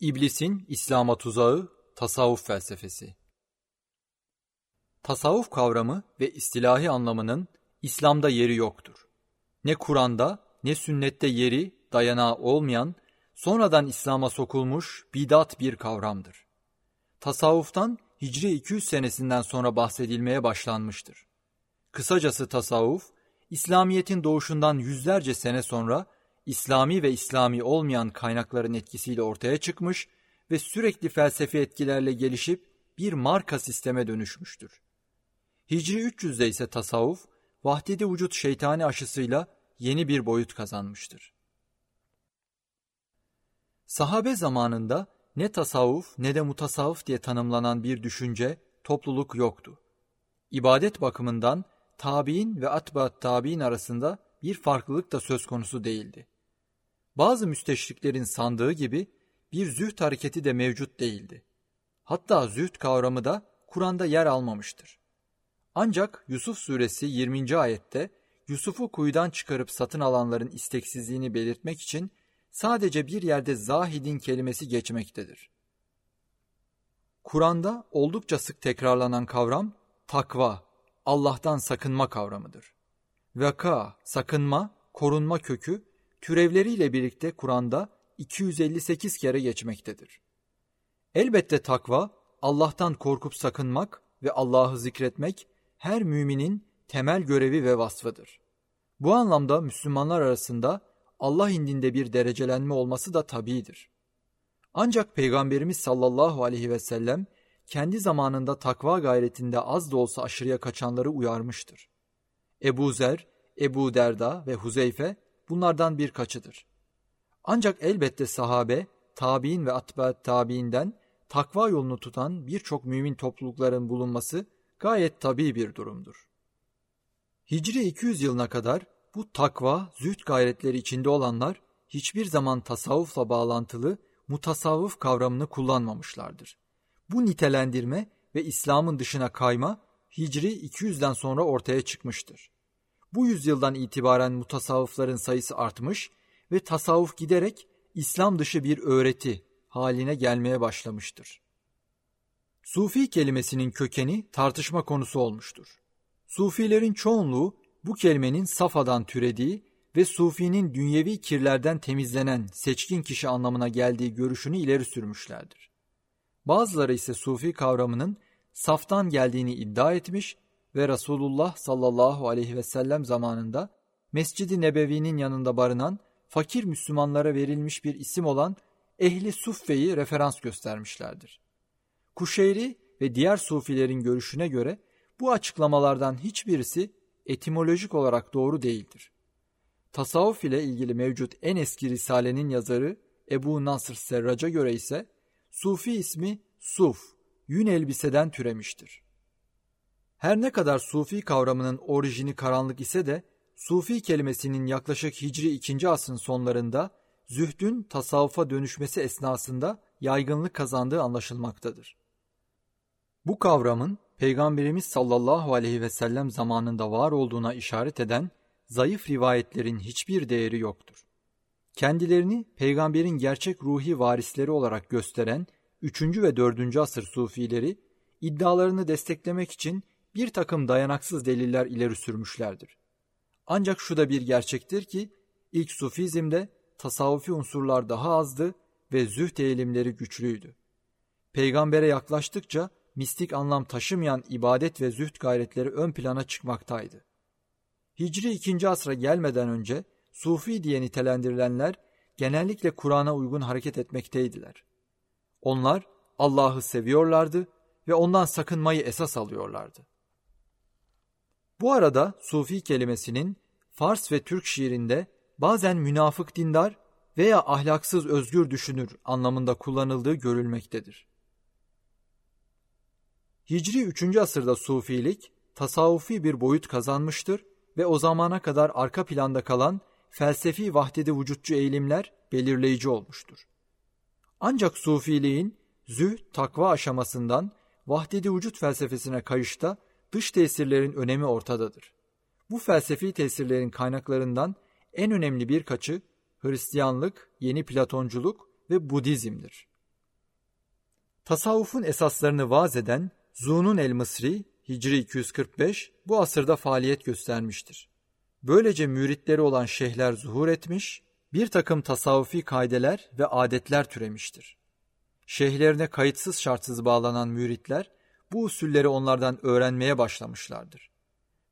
İblisin İslam'a tuzağı, tasavvuf felsefesi. Tasavvuf kavramı ve istilahi anlamının İslam'da yeri yoktur. Ne Kur'an'da ne sünnette yeri, dayanağı olmayan, sonradan İslam'a sokulmuş bidat bir kavramdır. Tasavvuftan Hicri 200 senesinden sonra bahsedilmeye başlanmıştır. Kısacası tasavvuf, İslamiyet'in doğuşundan yüzlerce sene sonra İslami ve İslami olmayan kaynakların etkisiyle ortaya çıkmış ve sürekli felsefi etkilerle gelişip bir marka sisteme dönüşmüştür. Hicri 300'de ise tasavvuf, vahdedi vücut şeytani aşısıyla yeni bir boyut kazanmıştır. Sahabe zamanında ne tasavvuf ne de mutasavvuf diye tanımlanan bir düşünce, topluluk yoktu. İbadet bakımından tabi'in ve atbaat tabi'in arasında bir farklılık da söz konusu değildi. Bazı müsteşriklerin sandığı gibi bir züht hareketi de mevcut değildi. Hatta züht kavramı da Kur'an'da yer almamıştır. Ancak Yusuf suresi 20. ayette Yusuf'u kuyudan çıkarıp satın alanların isteksizliğini belirtmek için sadece bir yerde zahidin kelimesi geçmektedir. Kur'an'da oldukça sık tekrarlanan kavram takva, Allah'tan sakınma kavramıdır. Vaka, sakınma, korunma kökü türevleriyle birlikte Kur'an'da 258 kere geçmektedir. Elbette takva, Allah'tan korkup sakınmak ve Allah'ı zikretmek her müminin temel görevi ve vasfıdır. Bu anlamda Müslümanlar arasında Allah indinde bir derecelenme olması da tabidir. Ancak Peygamberimiz sallallahu aleyhi ve sellem kendi zamanında takva gayretinde az da olsa aşırıya kaçanları uyarmıştır. Ebu Zer, Ebu Derda ve Huzeyfe bunlardan birkaçıdır. Ancak elbette sahabe, tabi'in ve atba'at tabi'inden takva yolunu tutan birçok mümin toplulukların bulunması gayet tabii bir durumdur. Hicri 200 yılına kadar bu takva, züht gayretleri içinde olanlar hiçbir zaman tasavvufla bağlantılı mutasavvıf kavramını kullanmamışlardır. Bu nitelendirme ve İslam'ın dışına kayma Hicri 200'den sonra ortaya çıkmıştır. Bu yüzyıldan itibaren mutasavvıfların sayısı artmış ve tasavvuf giderek İslam dışı bir öğreti haline gelmeye başlamıştır. Sufi kelimesinin kökeni tartışma konusu olmuştur. Sufilerin çoğunluğu bu kelimenin safadan türediği ve sufinin dünyevi kirlerden temizlenen seçkin kişi anlamına geldiği görüşünü ileri sürmüşlerdir. Bazıları ise sufi kavramının saftan geldiğini iddia etmiş ve Resulullah sallallahu aleyhi ve sellem zamanında Mescid-i Nebevi'nin yanında barınan fakir Müslümanlara verilmiş bir isim olan Ehli Suffe'yi referans göstermişlerdir. Kuşeyri ve diğer sufilerin görüşüne göre bu açıklamalardan hiçbirisi etimolojik olarak doğru değildir. Tasavvuf ile ilgili mevcut en eski risalenin yazarı Ebu Nasr Serrac'a göre ise Sufi ismi Suf, yün elbiseden türemiştir. Her ne kadar Sufi kavramının orijini karanlık ise de Sufi kelimesinin yaklaşık Hicri 2. asrın sonlarında zühdün tasavvufa dönüşmesi esnasında yaygınlık kazandığı anlaşılmaktadır. Bu kavramın Peygamberimiz sallallahu aleyhi ve sellem zamanında var olduğuna işaret eden zayıf rivayetlerin hiçbir değeri yoktur. Kendilerini peygamberin gerçek ruhi varisleri olarak gösteren 3. ve 4. asır sufileri iddialarını desteklemek için bir takım dayanaksız deliller ileri sürmüşlerdir. Ancak şu da bir gerçektir ki ilk sufizmde tasavvufi unsurlar daha azdı ve zühd eğilimleri güçlüydü. Peygambere yaklaştıkça mistik anlam taşımayan ibadet ve zühd gayretleri ön plana çıkmaktaydı. Hicri 2. asra gelmeden önce Sufi diye nitelendirilenler genellikle Kur'an'a uygun hareket etmekteydiler. Onlar Allah'ı seviyorlardı ve ondan sakınmayı esas alıyorlardı. Bu arada Sufi kelimesinin Fars ve Türk şiirinde bazen münafık dindar veya ahlaksız özgür düşünür anlamında kullanıldığı görülmektedir. Hicri 3. asırda Sufilik tasavvufi bir boyut kazanmıştır ve o zamana kadar arka planda kalan felsefi vahdedi vücutçu eğilimler belirleyici olmuştur. Ancak Sufiliğin züh, takva aşamasından vahdedi vücut felsefesine kayışta dış tesirlerin önemi ortadadır. Bu felsefi tesirlerin kaynaklarından en önemli birkaçı Hristiyanlık, yeni Platonculuk ve Budizm'dir. Tasavvufun esaslarını vaz eden Zunun el-Mısri Hicri 245 bu asırda faaliyet göstermiştir. Böylece müritleri olan şeyhler zuhur etmiş, bir takım tasavvufi kaideler ve adetler türemiştir. Şeyhlerine kayıtsız şartsız bağlanan müritler bu usulleri onlardan öğrenmeye başlamışlardır.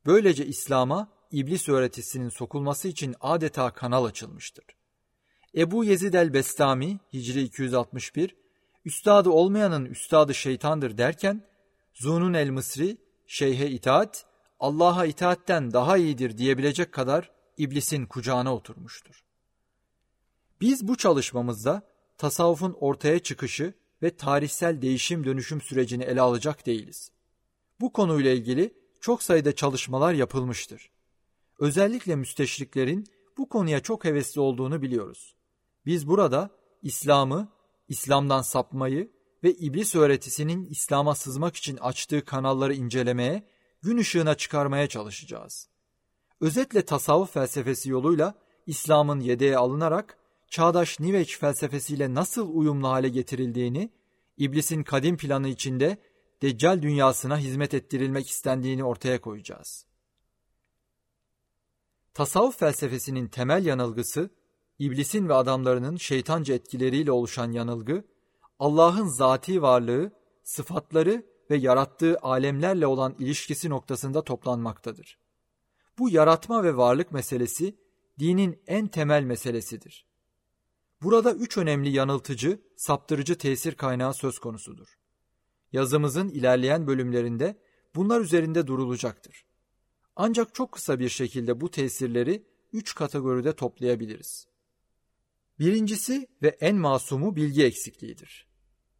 Böylece İslam'a iblis öğretisinin sokulması için adeta kanal açılmıştır. Ebu Yezid el-Bestami Hicri 261 üstadı olmayanın üstadı şeytandır derken Zunun el-Mısri şeyhe itaat Allah'a itaatten daha iyidir diyebilecek kadar iblisin kucağına oturmuştur. Biz bu çalışmamızda tasavvufun ortaya çıkışı ve tarihsel değişim dönüşüm sürecini ele alacak değiliz. Bu konuyla ilgili çok sayıda çalışmalar yapılmıştır. Özellikle müsteşriklerin bu konuya çok hevesli olduğunu biliyoruz. Biz burada İslam'ı, İslam'dan sapmayı ve iblis öğretisinin İslam'a sızmak için açtığı kanalları incelemeye, gün ışığına çıkarmaya çalışacağız. Özetle tasavvuf felsefesi yoluyla İslam'ın yedeğe alınarak çağdaş New felsefesiyle nasıl uyumlu hale getirildiğini, iblisin kadim planı içinde Deccal dünyasına hizmet ettirilmek istendiğini ortaya koyacağız. Tasavvuf felsefesinin temel yanılgısı, iblisin ve adamlarının şeytanca etkileriyle oluşan yanılgı, Allah'ın zati varlığı, sıfatları ve yarattığı alemlerle olan ilişkisi noktasında toplanmaktadır. Bu yaratma ve varlık meselesi dinin en temel meselesidir. Burada üç önemli yanıltıcı, saptırıcı tesir kaynağı söz konusudur. Yazımızın ilerleyen bölümlerinde bunlar üzerinde durulacaktır. Ancak çok kısa bir şekilde bu tesirleri üç kategoride toplayabiliriz. Birincisi ve en masumu bilgi eksikliğidir.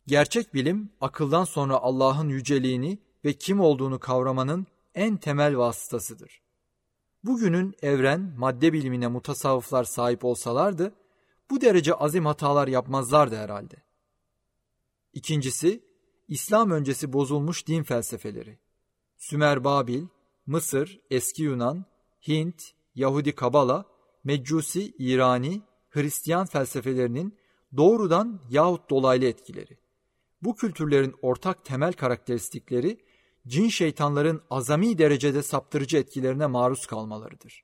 Gerçek bilim, akıldan sonra Allah'ın yüceliğini ve kim olduğunu kavramanın en temel vasıtasıdır. Bugünün evren, madde bilimine mutasavvıflar sahip olsalardı, bu derece azim hatalar yapmazlardı herhalde. İkincisi, İslam öncesi bozulmuş din felsefeleri. Sümer Babil, Mısır, Eski Yunan, Hint, Yahudi Kabala, Meccusi, İrani, Hristiyan felsefelerinin doğrudan yahut dolaylı etkileri. Bu kültürlerin ortak temel karakteristikleri cin şeytanların azami derecede saptırıcı etkilerine maruz kalmalarıdır.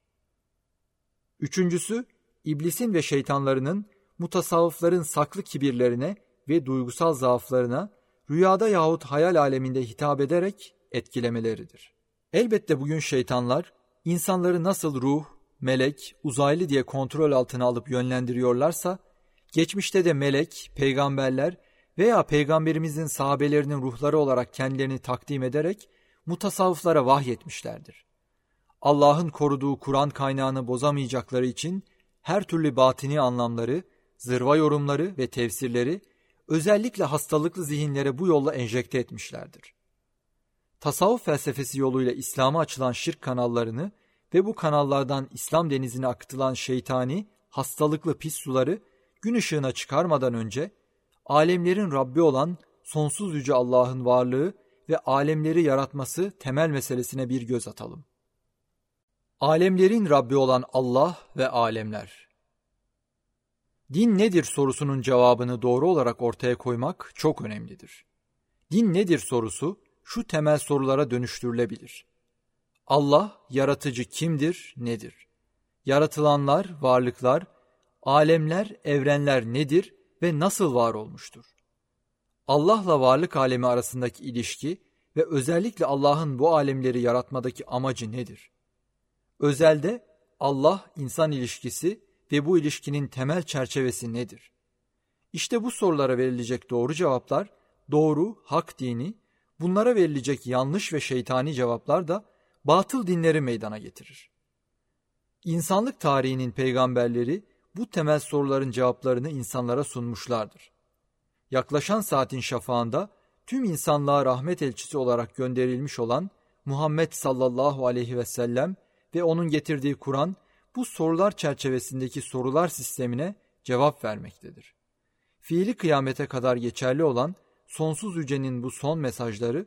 Üçüncüsü, iblisin ve şeytanlarının mutasavvıfların saklı kibirlerine ve duygusal zaaflarına rüyada yahut hayal aleminde hitap ederek etkilemeleridir. Elbette bugün şeytanlar insanları nasıl ruh, melek, uzaylı diye kontrol altına alıp yönlendiriyorlarsa, geçmişte de melek, peygamberler veya peygamberimizin sahabelerinin ruhları olarak kendilerini takdim ederek mutasavvıflara vahyetmişlerdir. Allah'ın koruduğu Kur'an kaynağını bozamayacakları için her türlü batini anlamları, zırva yorumları ve tefsirleri özellikle hastalıklı zihinlere bu yolla enjekte etmişlerdir. Tasavvuf felsefesi yoluyla İslam'a açılan şirk kanallarını ve bu kanallardan İslam denizine akıtılan şeytani, hastalıklı pis suları gün ışığına çıkarmadan önce alemlerin Rabbi olan sonsuz yüce Allah'ın varlığı ve alemleri yaratması temel meselesine bir göz atalım. Alemlerin Rabbi olan Allah ve alemler. Din nedir sorusunun cevabını doğru olarak ortaya koymak çok önemlidir. Din nedir sorusu şu temel sorulara dönüştürülebilir. Allah yaratıcı kimdir, nedir? Yaratılanlar, varlıklar, alemler, evrenler nedir ve nasıl var olmuştur? Allah'la varlık alemi arasındaki ilişki ve özellikle Allah'ın bu alemleri yaratmadaki amacı nedir? Özelde Allah insan ilişkisi ve bu ilişkinin temel çerçevesi nedir? İşte bu sorulara verilecek doğru cevaplar, doğru, hak dini, bunlara verilecek yanlış ve şeytani cevaplar da batıl dinleri meydana getirir. İnsanlık tarihinin peygamberleri bu temel soruların cevaplarını insanlara sunmuşlardır. Yaklaşan saatin şafağında tüm insanlığa rahmet elçisi olarak gönderilmiş olan Muhammed sallallahu aleyhi ve sellem ve onun getirdiği Kur'an bu sorular çerçevesindeki sorular sistemine cevap vermektedir. Fiili kıyamete kadar geçerli olan sonsuz yücenin bu son mesajları,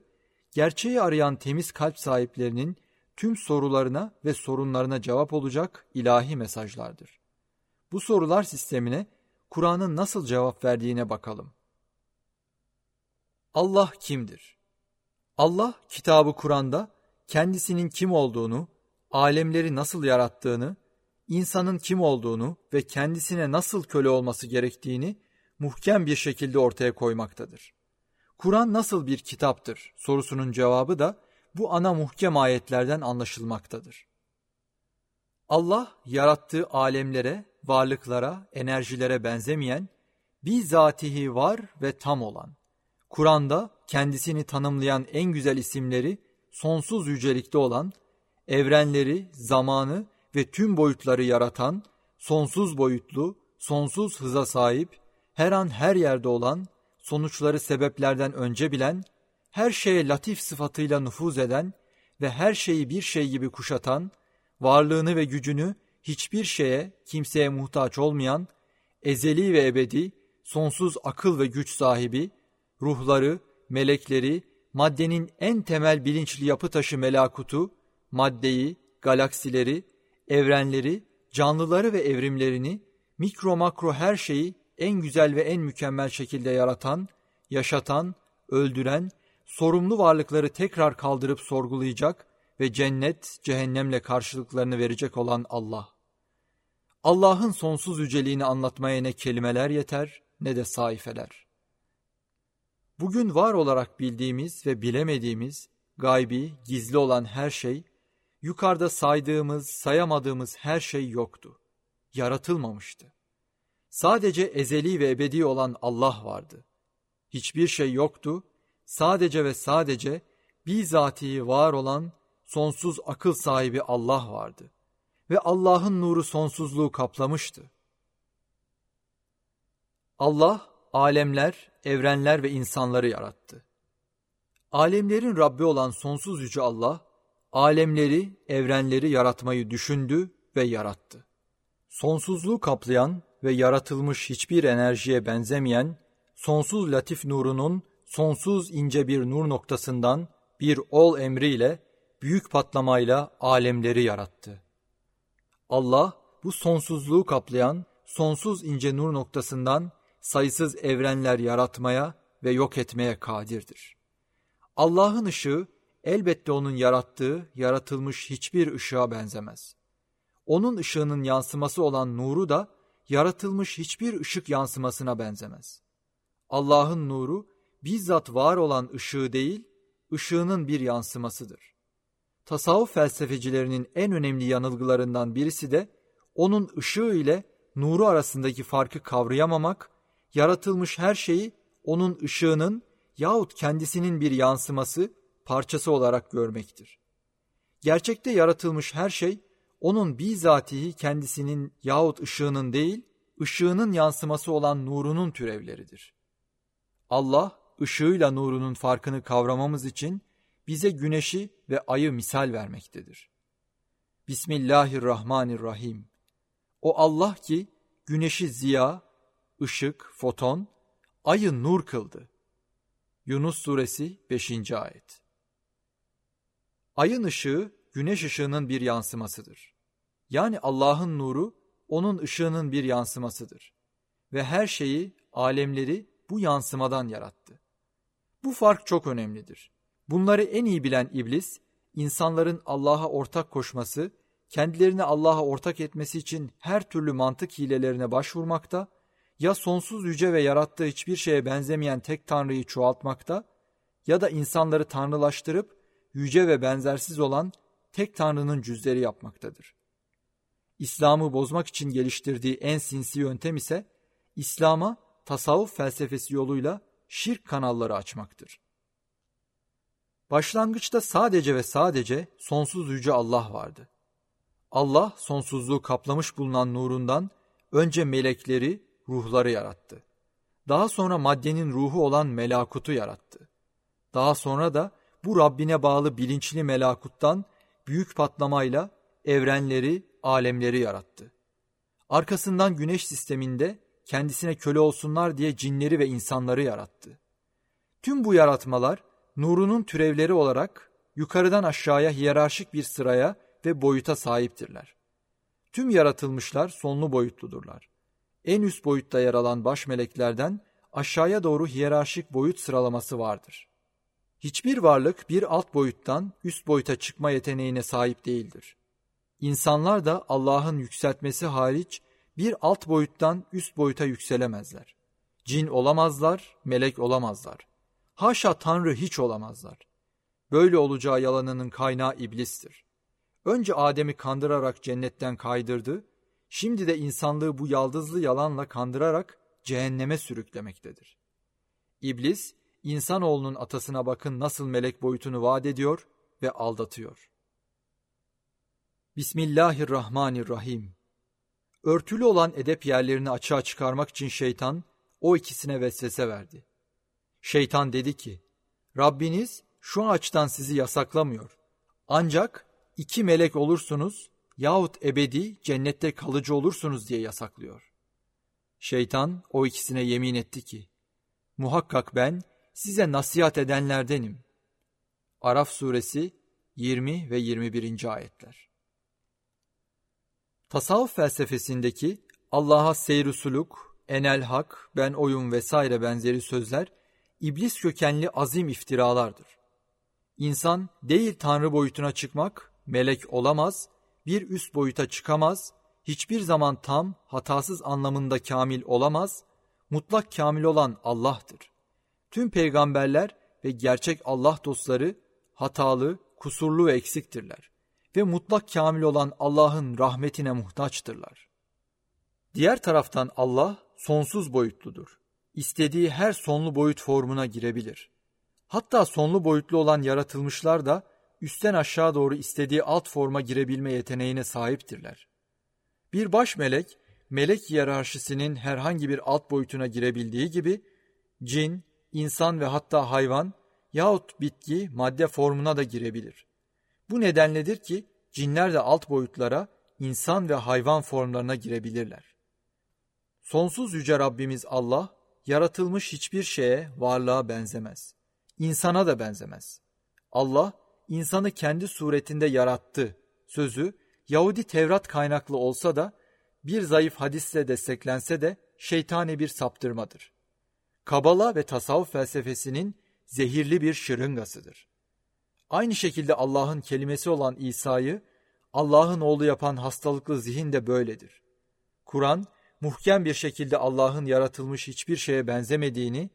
gerçeği arayan temiz kalp sahiplerinin tüm sorularına ve sorunlarına cevap olacak ilahi mesajlardır. Bu sorular sistemine Kur'an'ın nasıl cevap verdiğine bakalım. Allah kimdir? Allah kitabı Kur'an'da kendisinin kim olduğunu, alemleri nasıl yarattığını, insanın kim olduğunu ve kendisine nasıl köle olması gerektiğini muhkem bir şekilde ortaya koymaktadır. Kur'an nasıl bir kitaptır sorusunun cevabı da bu ana muhkem ayetlerden anlaşılmaktadır. Allah yarattığı alemlere, varlıklara, enerjilere benzemeyen, bizatihi var ve tam olan, Kur'an'da kendisini tanımlayan en güzel isimleri sonsuz yücelikte olan, evrenleri, zamanı ve tüm boyutları yaratan, sonsuz boyutlu, sonsuz hıza sahip, her an her yerde olan, sonuçları sebeplerden önce bilen, her şeye latif sıfatıyla nüfuz eden ve her şeyi bir şey gibi kuşatan, varlığını ve gücünü hiçbir şeye, kimseye muhtaç olmayan, ezeli ve ebedi, sonsuz akıl ve güç sahibi, ruhları, melekleri, maddenin en temel bilinçli yapı taşı melakutu, maddeyi, galaksileri, evrenleri, canlıları ve evrimlerini, mikro makro her şeyi en güzel ve en mükemmel şekilde yaratan, yaşatan, öldüren, sorumlu varlıkları tekrar kaldırıp sorgulayacak ve cennet, cehennemle karşılıklarını verecek olan Allah. Allah'ın sonsuz yüceliğini anlatmaya ne kelimeler yeter ne de saifeler. Bugün var olarak bildiğimiz ve bilemediğimiz, gaybi, gizli olan her şey, yukarıda saydığımız, sayamadığımız her şey yoktu. Yaratılmamıştı. Sadece ezeli ve ebedi olan Allah vardı. Hiçbir şey yoktu, sadece ve sadece bizatihi var olan sonsuz akıl sahibi Allah vardı. Ve Allah'ın nuru sonsuzluğu kaplamıştı. Allah, alemler, evrenler ve insanları yarattı. Alemlerin Rabbi olan sonsuz yüce Allah, alemleri, evrenleri yaratmayı düşündü ve yarattı. Sonsuzluğu kaplayan ve yaratılmış hiçbir enerjiye benzemeyen, sonsuz latif nurunun sonsuz ince bir nur noktasından bir ol emriyle, büyük patlamayla alemleri yarattı. Allah, bu sonsuzluğu kaplayan, sonsuz ince nur noktasından sayısız evrenler yaratmaya ve yok etmeye kadirdir. Allah'ın ışığı elbette onun yarattığı, yaratılmış hiçbir ışığa benzemez. Onun ışığının yansıması olan nuru da yaratılmış hiçbir ışık yansımasına benzemez. Allah'ın nuru bizzat var olan ışığı değil, ışığının bir yansımasıdır. Tasavvuf felsefecilerinin en önemli yanılgılarından birisi de onun ışığı ile nuru arasındaki farkı kavrayamamak, yaratılmış her şeyi onun ışığının yahut kendisinin bir yansıması, parçası olarak görmektir. Gerçekte yaratılmış her şey, onun bizatihi kendisinin yahut ışığının değil, ışığının yansıması olan nurunun türevleridir. Allah, ışığıyla nurunun farkını kavramamız için bize güneşi ve ayı misal vermektedir. Bismillahirrahmanirrahim. O Allah ki güneşi ziya, ışık, foton, ayı nur kıldı. Yunus suresi 5. ayet. Ayın ışığı güneş ışığının bir yansımasıdır. Yani Allah'ın nuru onun ışığının bir yansımasıdır. Ve her şeyi, alemleri bu yansımadan yarattı. Bu fark çok önemlidir. Bunları en iyi bilen iblis, insanların Allah'a ortak koşması, kendilerini Allah'a ortak etmesi için her türlü mantık hilelerine başvurmakta, ya sonsuz yüce ve yarattığı hiçbir şeye benzemeyen tek Tanrı'yı çoğaltmakta, ya da insanları tanrılaştırıp yüce ve benzersiz olan tek Tanrı'nın cüzleri yapmaktadır. İslam'ı bozmak için geliştirdiği en sinsi yöntem ise, İslam'a tasavvuf felsefesi yoluyla şirk kanalları açmaktır. Başlangıçta sadece ve sadece sonsuz yüce Allah vardı. Allah sonsuzluğu kaplamış bulunan nurundan önce melekleri, ruhları yarattı. Daha sonra maddenin ruhu olan melakutu yarattı. Daha sonra da bu Rabbine bağlı bilinçli melakuttan büyük patlamayla evrenleri, alemleri yarattı. Arkasından güneş sisteminde kendisine köle olsunlar diye cinleri ve insanları yarattı. Tüm bu yaratmalar nurunun türevleri olarak yukarıdan aşağıya hiyerarşik bir sıraya ve boyuta sahiptirler. Tüm yaratılmışlar sonlu boyutludurlar. En üst boyutta yer alan baş meleklerden aşağıya doğru hiyerarşik boyut sıralaması vardır. Hiçbir varlık bir alt boyuttan üst boyuta çıkma yeteneğine sahip değildir. İnsanlar da Allah'ın yükseltmesi hariç bir alt boyuttan üst boyuta yükselemezler. Cin olamazlar, melek olamazlar. Haşa Tanrı hiç olamazlar. Böyle olacağı yalanının kaynağı iblistir. Önce Adem'i kandırarak cennetten kaydırdı, şimdi de insanlığı bu yaldızlı yalanla kandırarak cehenneme sürüklemektedir. İblis, insanoğlunun atasına bakın nasıl melek boyutunu vaat ediyor ve aldatıyor. Bismillahirrahmanirrahim. Örtülü olan edep yerlerini açığa çıkarmak için şeytan o ikisine vesvese verdi. Şeytan dedi ki, Rabbiniz şu ağaçtan sizi yasaklamıyor. Ancak iki melek olursunuz yahut ebedi cennette kalıcı olursunuz diye yasaklıyor. Şeytan o ikisine yemin etti ki, muhakkak ben size nasihat edenlerdenim. Araf suresi 20 ve 21. ayetler. Tasavvuf felsefesindeki Allah'a seyr suluk, enel hak, ben oyun vesaire benzeri sözler iblis kökenli azim iftiralardır. İnsan değil tanrı boyutuna çıkmak, melek olamaz, bir üst boyuta çıkamaz, hiçbir zaman tam, hatasız anlamında kamil olamaz, mutlak kamil olan Allah'tır. Tüm peygamberler ve gerçek Allah dostları hatalı, kusurlu ve eksiktirler ve mutlak kamil olan Allah'ın rahmetine muhtaçtırlar. Diğer taraftan Allah sonsuz boyutludur. İstediği her sonlu boyut formuna girebilir. Hatta sonlu boyutlu olan yaratılmışlar da üstten aşağı doğru istediği alt forma girebilme yeteneğine sahiptirler. Bir baş melek, melek hiyerarşisinin herhangi bir alt boyutuna girebildiği gibi, cin, insan ve hatta hayvan yahut bitki madde formuna da girebilir. Bu nedenledir ki cinler de alt boyutlara, insan ve hayvan formlarına girebilirler. Sonsuz yüce Rabbimiz Allah, yaratılmış hiçbir şeye, varlığa benzemez. İnsana da benzemez. Allah, insanı kendi suretinde yarattı. Sözü, Yahudi Tevrat kaynaklı olsa da, bir zayıf hadisle desteklense de şeytani bir saptırmadır. Kabala ve tasavvuf felsefesinin zehirli bir şırıngasıdır. Aynı şekilde Allah'ın kelimesi olan İsa'yı Allah'ın oğlu yapan hastalıklı zihin de böyledir. Kur'an, muhkem bir şekilde Allah'ın yaratılmış hiçbir şeye benzemediğini,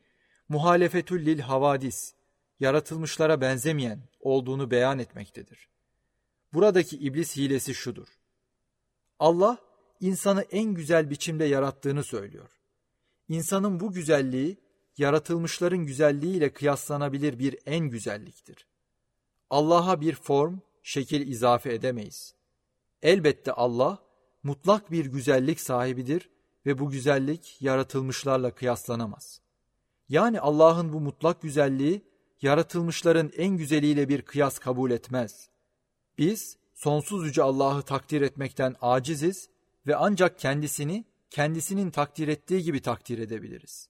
muhalefetül lil havadis, yaratılmışlara benzemeyen olduğunu beyan etmektedir. Buradaki iblis hilesi şudur. Allah, insanı en güzel biçimde yarattığını söylüyor. İnsanın bu güzelliği, yaratılmışların güzelliğiyle kıyaslanabilir bir en güzelliktir. Allah'a bir form, şekil izafe edemeyiz. Elbette Allah, mutlak bir güzellik sahibidir ve bu güzellik yaratılmışlarla kıyaslanamaz. Yani Allah'ın bu mutlak güzelliği yaratılmışların en güzeliyle bir kıyas kabul etmez. Biz sonsuz yüce Allah'ı takdir etmekten aciziz ve ancak kendisini kendisinin takdir ettiği gibi takdir edebiliriz.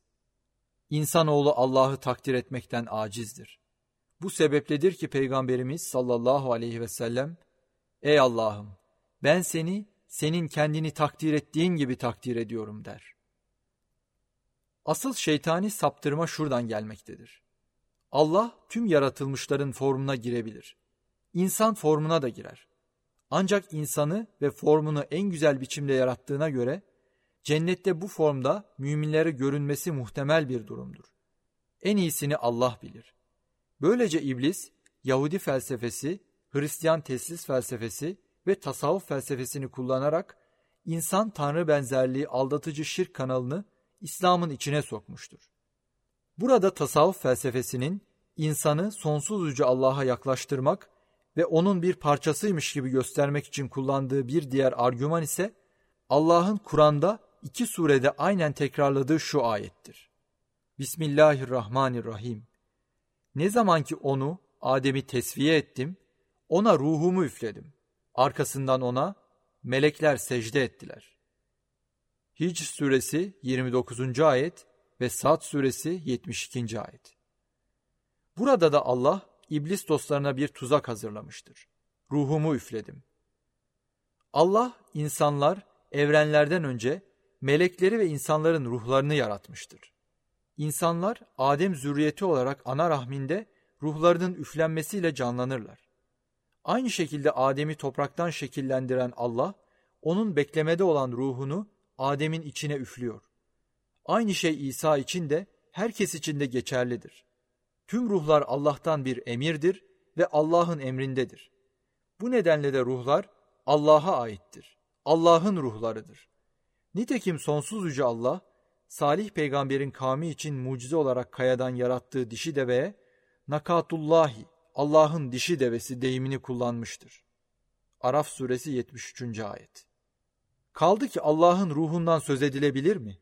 İnsanoğlu Allah'ı takdir etmekten acizdir. Bu sebepledir ki Peygamberimiz sallallahu aleyhi ve sellem, Ey Allah'ım ben seni senin kendini takdir ettiğin gibi takdir ediyorum der. Asıl şeytani saptırma şuradan gelmektedir. Allah tüm yaratılmışların formuna girebilir. İnsan formuna da girer. Ancak insanı ve formunu en güzel biçimde yarattığına göre cennette bu formda müminlere görünmesi muhtemel bir durumdur. En iyisini Allah bilir. Böylece iblis Yahudi felsefesi, Hristiyan teslis felsefesi ve tasavvuf felsefesini kullanarak insan tanrı benzerliği aldatıcı şirk kanalını İslam'ın içine sokmuştur. Burada tasavvuf felsefesinin insanı sonsuz yüce Allah'a yaklaştırmak ve onun bir parçasıymış gibi göstermek için kullandığı bir diğer argüman ise Allah'ın Kur'an'da iki surede aynen tekrarladığı şu ayettir. Bismillahirrahmanirrahim. Ne zaman ki onu, Adem'i tesviye ettim, ona ruhumu üfledim. Arkasından ona melekler secde ettiler. Hicr suresi 29. ayet ve Sad suresi 72. ayet. Burada da Allah iblis dostlarına bir tuzak hazırlamıştır. Ruhumu üfledim. Allah insanlar evrenlerden önce melekleri ve insanların ruhlarını yaratmıştır. İnsanlar Adem zürriyeti olarak ana rahminde ruhlarının üflenmesiyle canlanırlar. Aynı şekilde Adem'i topraktan şekillendiren Allah, onun beklemede olan ruhunu Adem'in içine üflüyor. Aynı şey İsa için de herkes için de geçerlidir. Tüm ruhlar Allah'tan bir emirdir ve Allah'ın emrindedir. Bu nedenle de ruhlar Allah'a aittir. Allah'ın ruhlarıdır. Nitekim sonsuz yüce Allah, Salih peygamberin kavmi için mucize olarak kayadan yarattığı dişi deveye nakatullahi, Allah'ın dişi devesi deyimini kullanmıştır. Araf suresi 73. ayet. Kaldı ki Allah'ın ruhundan söz edilebilir mi?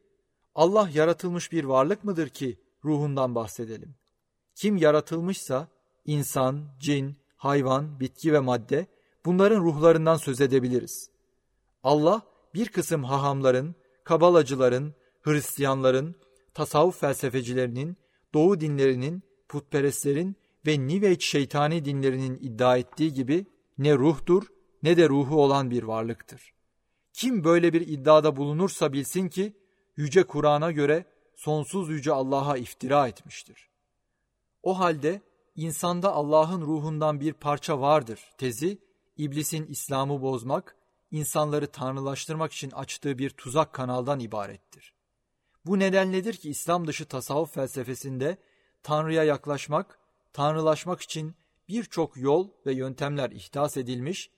Allah yaratılmış bir varlık mıdır ki ruhundan bahsedelim? Kim yaratılmışsa insan, cin, hayvan, bitki ve madde bunların ruhlarından söz edebiliriz. Allah bir kısım hahamların, kabalacıların, Hristiyanların, tasavvuf felsefecilerinin, doğu dinlerinin, putperestlerin ve New Age şeytani dinlerinin iddia ettiği gibi ne ruhtur ne de ruhu olan bir varlıktır. Kim böyle bir iddiada bulunursa bilsin ki Yüce Kur'an'a göre sonsuz yüce Allah'a iftira etmiştir. O halde insanda Allah'ın ruhundan bir parça vardır tezi, iblisin İslam'ı bozmak, insanları tanrılaştırmak için açtığı bir tuzak kanaldan ibarettir. Bu nedenledir ki İslam dışı tasavvuf felsefesinde Tanrı'ya yaklaşmak, tanrılaşmak için birçok yol ve yöntemler ihdas edilmiş,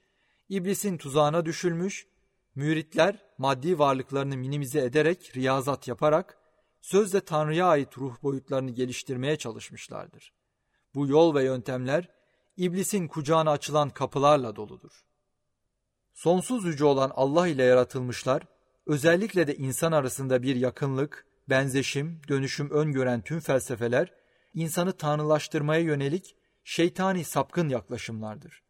iblisin tuzağına düşülmüş, müritler maddi varlıklarını minimize ederek riyazat yaparak sözde Tanrı'ya ait ruh boyutlarını geliştirmeye çalışmışlardır. Bu yol ve yöntemler iblisin kucağına açılan kapılarla doludur. Sonsuz yüce olan Allah ile yaratılmışlar, özellikle de insan arasında bir yakınlık, benzeşim, dönüşüm öngören tüm felsefeler, insanı tanrılaştırmaya yönelik şeytani sapkın yaklaşımlardır.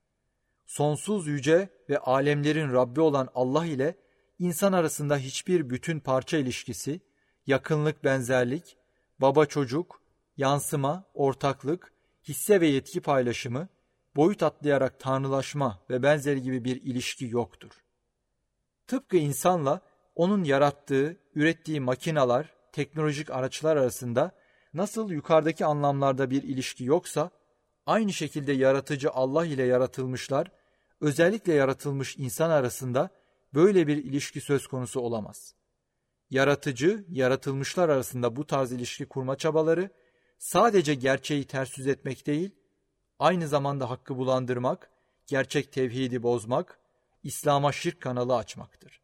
Sonsuz yüce ve alemlerin Rabbi olan Allah ile insan arasında hiçbir bütün parça ilişkisi, yakınlık benzerlik, baba çocuk, yansıma, ortaklık, hisse ve yetki paylaşımı, boyut atlayarak tanrılaşma ve benzeri gibi bir ilişki yoktur. Tıpkı insanla onun yarattığı, ürettiği makinalar, teknolojik araçlar arasında nasıl yukarıdaki anlamlarda bir ilişki yoksa, aynı şekilde yaratıcı Allah ile yaratılmışlar, özellikle yaratılmış insan arasında böyle bir ilişki söz konusu olamaz. Yaratıcı, yaratılmışlar arasında bu tarz ilişki kurma çabaları, sadece gerçeği ters yüz etmek değil, aynı zamanda hakkı bulandırmak, gerçek tevhidi bozmak, İslam'a şirk kanalı açmaktır.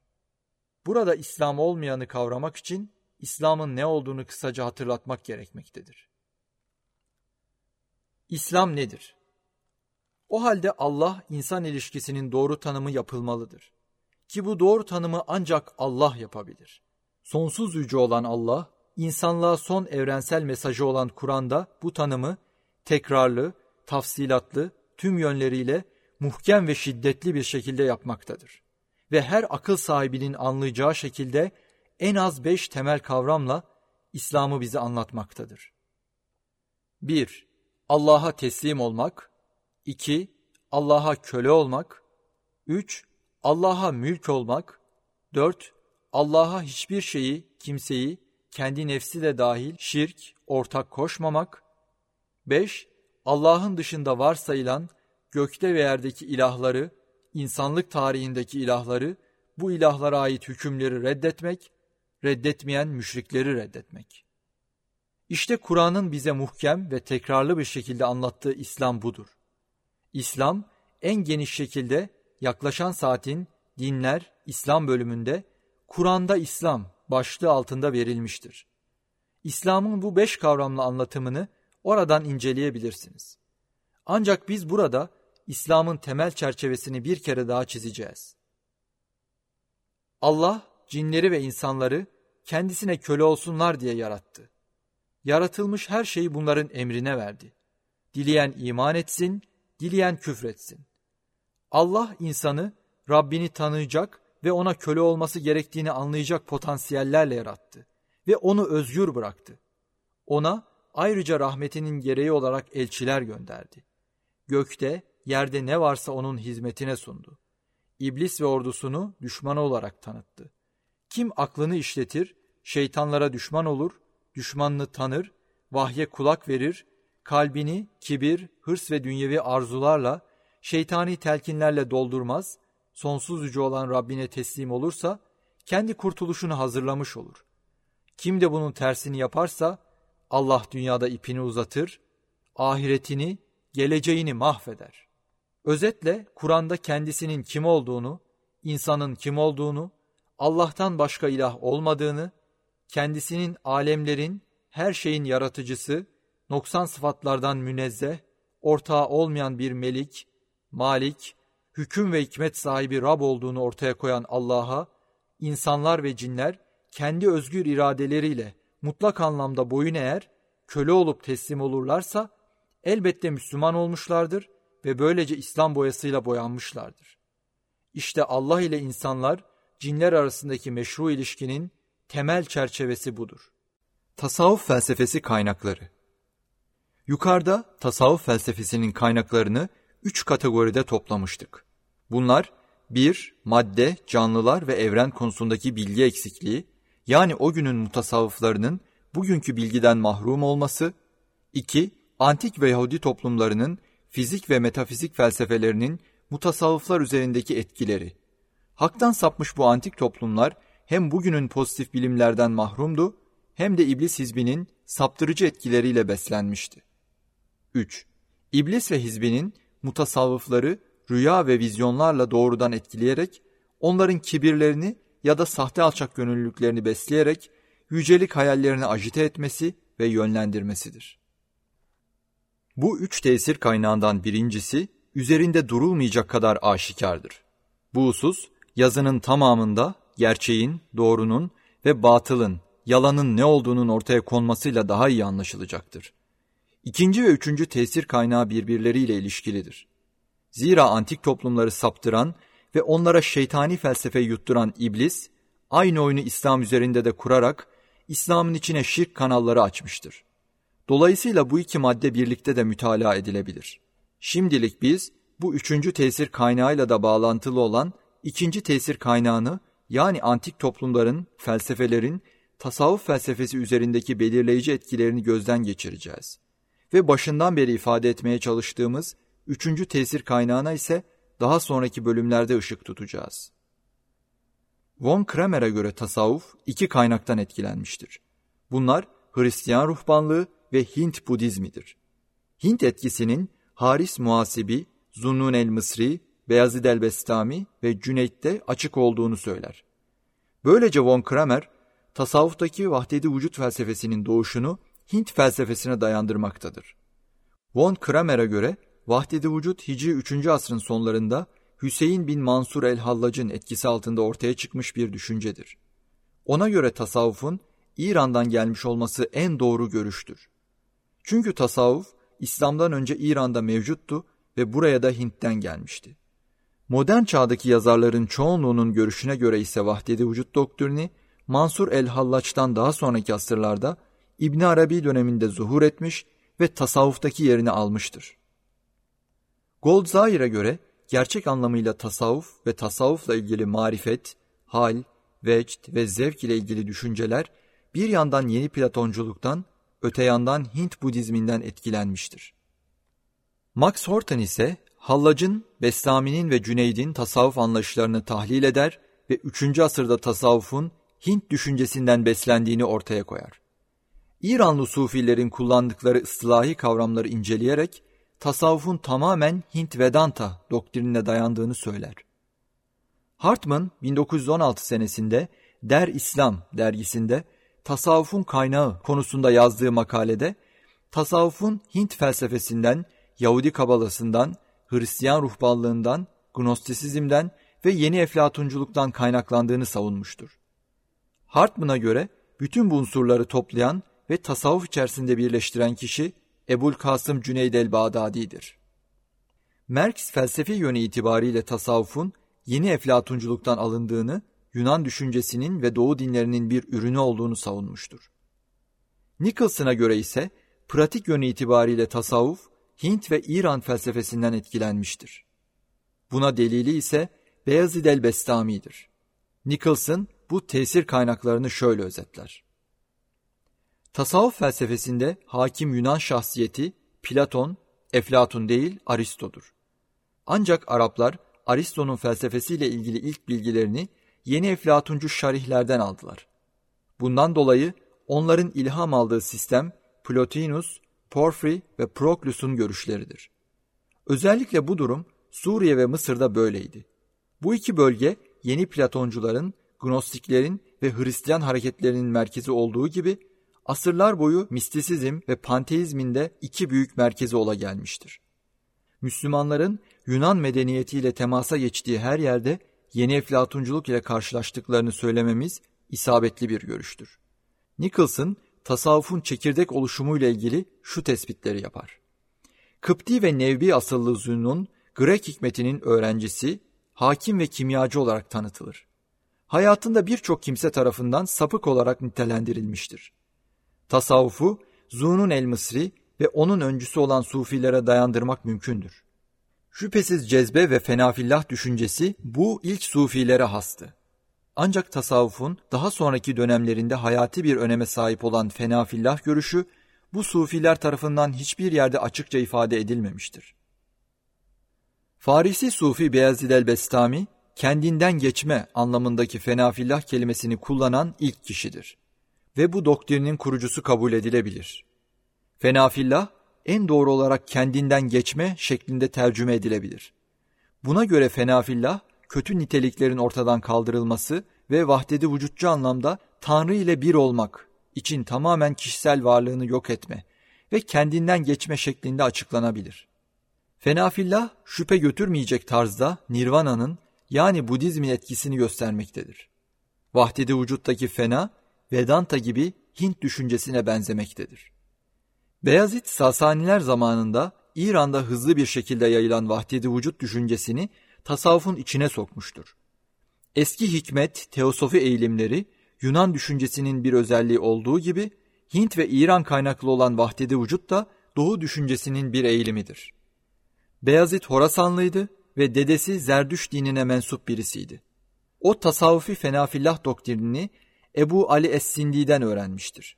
Burada İslam olmayanı kavramak için İslam'ın ne olduğunu kısaca hatırlatmak gerekmektedir. İslam nedir? O halde Allah insan ilişkisinin doğru tanımı yapılmalıdır. Ki bu doğru tanımı ancak Allah yapabilir. Sonsuz yüce olan Allah, insanlığa son evrensel mesajı olan Kur'an'da bu tanımı tekrarlı, tafsilatlı, tüm yönleriyle muhkem ve şiddetli bir şekilde yapmaktadır. Ve her akıl sahibinin anlayacağı şekilde en az beş temel kavramla İslam'ı bize anlatmaktadır. 1. Allah'a teslim olmak 2. Allah'a köle olmak 3. Allah'a mülk olmak 4. Allah'a hiçbir şeyi, kimseyi, kendi nefsi de dahil şirk, ortak koşmamak 5. Allah'ın dışında varsayılan gökte ve yerdeki ilahları, insanlık tarihindeki ilahları, bu ilahlara ait hükümleri reddetmek reddetmeyen müşrikleri reddetmek. İşte Kur'an'ın bize muhkem ve tekrarlı bir şekilde anlattığı İslam budur. İslam en geniş şekilde yaklaşan saatin dinler İslam bölümünde Kur'an'da İslam başlığı altında verilmiştir. İslam'ın bu beş kavramlı anlatımını oradan inceleyebilirsiniz. Ancak biz burada İslam'ın temel çerçevesini bir kere daha çizeceğiz. Allah cinleri ve insanları kendisine köle olsunlar diye yarattı. Yaratılmış her şeyi bunların emrine verdi. Dileyen iman etsin, dileyen küfretsin. Allah insanı Rabbini tanıyacak ve ona köle olması gerektiğini anlayacak potansiyellerle yarattı ve onu özgür bıraktı. Ona ayrıca rahmetinin gereği olarak elçiler gönderdi. Gökte, yerde ne varsa onun hizmetine sundu. İblis ve ordusunu düşmanı olarak tanıttı. Kim aklını işletir, şeytanlara düşman olur düşmanını tanır, vahye kulak verir, kalbini kibir, hırs ve dünyevi arzularla, şeytani telkinlerle doldurmaz, sonsuz yüce olan Rabbine teslim olursa, kendi kurtuluşunu hazırlamış olur. Kim de bunun tersini yaparsa, Allah dünyada ipini uzatır, ahiretini, geleceğini mahveder. Özetle Kur'an'da kendisinin kim olduğunu, insanın kim olduğunu, Allah'tan başka ilah olmadığını, kendisinin alemlerin, her şeyin yaratıcısı, noksan sıfatlardan münezzeh, ortağı olmayan bir melik, malik, hüküm ve hikmet sahibi Rab olduğunu ortaya koyan Allah'a, insanlar ve cinler kendi özgür iradeleriyle mutlak anlamda boyun eğer, köle olup teslim olurlarsa, elbette Müslüman olmuşlardır ve böylece İslam boyasıyla boyanmışlardır. İşte Allah ile insanlar, cinler arasındaki meşru ilişkinin temel çerçevesi budur. Tasavvuf felsefesi kaynakları Yukarıda tasavvuf felsefesinin kaynaklarını üç kategoride toplamıştık. Bunlar bir Madde, canlılar ve evren konusundaki bilgi eksikliği, yani o günün mutasavvıflarının bugünkü bilgiden mahrum olması. 2. Antik ve Yahudi toplumlarının fizik ve metafizik felsefelerinin mutasavvıflar üzerindeki etkileri. Haktan sapmış bu antik toplumlar hem bugünün pozitif bilimlerden mahrumdu hem de iblis hizbinin saptırıcı etkileriyle beslenmişti. 3. İblis ve hizbinin mutasavvıfları rüya ve vizyonlarla doğrudan etkileyerek onların kibirlerini ya da sahte alçak gönüllülüklerini besleyerek yücelik hayallerini ajite etmesi ve yönlendirmesidir. Bu üç tesir kaynağından birincisi üzerinde durulmayacak kadar aşikardır. Bu husus yazının tamamında gerçeğin, doğrunun ve batılın, yalanın ne olduğunun ortaya konmasıyla daha iyi anlaşılacaktır. İkinci ve üçüncü tesir kaynağı birbirleriyle ilişkilidir. Zira antik toplumları saptıran ve onlara şeytani felsefe yutturan iblis, aynı oyunu İslam üzerinde de kurarak İslam'ın içine şirk kanalları açmıştır. Dolayısıyla bu iki madde birlikte de mütalaa edilebilir. Şimdilik biz bu üçüncü tesir kaynağıyla da bağlantılı olan ikinci tesir kaynağını yani antik toplumların, felsefelerin, tasavvuf felsefesi üzerindeki belirleyici etkilerini gözden geçireceğiz. Ve başından beri ifade etmeye çalıştığımız üçüncü tesir kaynağına ise daha sonraki bölümlerde ışık tutacağız. Von Kramer'e göre tasavvuf iki kaynaktan etkilenmiştir. Bunlar Hristiyan ruhbanlığı ve Hint Budizmidir. Hint etkisinin Haris Muhasibi, Zunnun el-Mısri, Beyazid el-Bestami ve Cüneyt'te açık olduğunu söyler. Böylece von Kramer, tasavvuftaki vahdedi vücut felsefesinin doğuşunu Hint felsefesine dayandırmaktadır. Von Kramer'e göre vahdedi vücut Hicri 3. asrın sonlarında Hüseyin bin Mansur el-Hallac'ın etkisi altında ortaya çıkmış bir düşüncedir. Ona göre tasavvufun İran'dan gelmiş olması en doğru görüştür. Çünkü tasavvuf İslam'dan önce İran'da mevcuttu ve buraya da Hint'ten gelmişti. Modern çağdaki yazarların çoğunluğunun görüşüne göre ise vahdedi vücut doktrini Mansur el-Hallaç'tan daha sonraki asırlarda İbn Arabi döneminde zuhur etmiş ve tasavvuftaki yerini almıştır. Goldzahir'e göre gerçek anlamıyla tasavvuf ve tasavvufla ilgili marifet, hal, vecd ve zevk ile ilgili düşünceler bir yandan yeni Platonculuktan, öte yandan Hint Budizminden etkilenmiştir. Max Horton ise Hallac'ın, Bestami'nin ve Cüneyd'in tasavvuf anlayışlarını tahlil eder ve 3. asırda tasavvufun Hint düşüncesinden beslendiğini ortaya koyar. İranlı sufilerin kullandıkları ıslahi kavramları inceleyerek tasavvufun tamamen Hint Vedanta doktrinine dayandığını söyler. Hartman 1916 senesinde Der İslam dergisinde tasavvufun kaynağı konusunda yazdığı makalede tasavvufun Hint felsefesinden, Yahudi kabalasından, Hristiyan ruhballığından, Gnostisizmden ve yeni eflatunculuktan kaynaklandığını savunmuştur. Hartman'a göre bütün bu unsurları toplayan ve tasavvuf içerisinde birleştiren kişi Ebul Kasım Cüneyd el-Bağdadi'dir. Marx felsefi yönü itibariyle tasavvufun yeni eflatunculuktan alındığını, Yunan düşüncesinin ve Doğu dinlerinin bir ürünü olduğunu savunmuştur. Nicholson'a göre ise pratik yönü itibariyle tasavvuf, Hint ve İran felsefesinden etkilenmiştir. Buna delili ise Beyazid el-Bestami'dir. Nicholson bu tesir kaynaklarını şöyle özetler. Tasavvuf felsefesinde hakim Yunan şahsiyeti Platon, Eflatun değil Aristo'dur. Ancak Araplar Aristo'nun felsefesiyle ilgili ilk bilgilerini yeni Eflatuncu şarihlerden aldılar. Bundan dolayı onların ilham aldığı sistem Plotinus, Porphyry ve Proclus'un görüşleridir. Özellikle bu durum Suriye ve Mısır'da böyleydi. Bu iki bölge yeni Platoncuların, Gnostiklerin ve Hristiyan hareketlerinin merkezi olduğu gibi asırlar boyu mistisizm ve panteizmin de iki büyük merkezi ola gelmiştir. Müslümanların Yunan medeniyetiyle temasa geçtiği her yerde yeni eflatunculuk ile karşılaştıklarını söylememiz isabetli bir görüştür. Nicholson, tasavvufun çekirdek oluşumuyla ilgili şu tespitleri yapar. Kıpti ve Nevbi asıllı Zünnun, Grek hikmetinin öğrencisi, hakim ve kimyacı olarak tanıtılır. Hayatında birçok kimse tarafından sapık olarak nitelendirilmiştir. Tasavvufu, Zunun el-Mısri ve onun öncüsü olan Sufilere dayandırmak mümkündür. Şüphesiz cezbe ve fenafillah düşüncesi bu ilk Sufilere hastı. Ancak tasavvufun daha sonraki dönemlerinde hayati bir öneme sahip olan fenafillah görüşü bu sufiler tarafından hiçbir yerde açıkça ifade edilmemiştir. Farisi Sufi Beyazid el-Bestami, kendinden geçme anlamındaki fenafillah kelimesini kullanan ilk kişidir. Ve bu doktrinin kurucusu kabul edilebilir. Fenafillah, en doğru olarak kendinden geçme şeklinde tercüme edilebilir. Buna göre fenafillah, kötü niteliklerin ortadan kaldırılması ve vahdedi vücutçu anlamda Tanrı ile bir olmak için tamamen kişisel varlığını yok etme ve kendinden geçme şeklinde açıklanabilir. Fenafillah şüphe götürmeyecek tarzda Nirvana'nın yani Budizmin etkisini göstermektedir. Vahdedi vücuttaki fena, Vedanta gibi Hint düşüncesine benzemektedir. Beyazıt Sasaniler zamanında İran'da hızlı bir şekilde yayılan vahdedi vücut düşüncesini tasavvufun içine sokmuştur. Eski hikmet, teosofi eğilimleri Yunan düşüncesinin bir özelliği olduğu gibi Hint ve İran kaynaklı olan vahdedi vücut da Doğu düşüncesinin bir eğilimidir. Beyazıt Horasanlıydı ve dedesi Zerdüş dinine mensup birisiydi. O tasavvufi fenafillah doktrinini Ebu Ali Es-Sindi'den öğrenmiştir.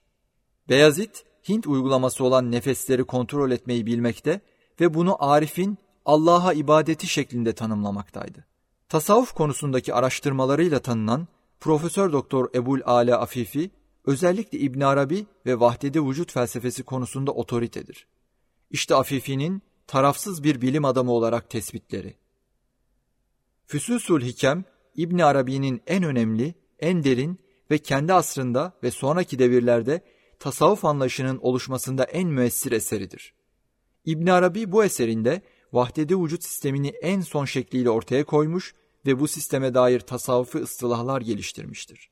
Beyazıt, Hint uygulaması olan nefesleri kontrol etmeyi bilmekte ve bunu Arif'in Allah'a ibadeti şeklinde tanımlamaktaydı. Tasavvuf konusundaki araştırmalarıyla tanınan Profesör Doktor Ebul Ala Afifi, özellikle İbn Arabi ve vahdede vücut felsefesi konusunda otoritedir. İşte Afifi'nin tarafsız bir bilim adamı olarak tespitleri. Füsusul Hikem, İbn Arabi'nin en önemli, en derin ve kendi asrında ve sonraki devirlerde tasavvuf anlayışının oluşmasında en müessir eseridir. İbn Arabi bu eserinde vahdedi vücut sistemini en son şekliyle ortaya koymuş ve bu sisteme dair tasavvufi ıstılahlar geliştirmiştir.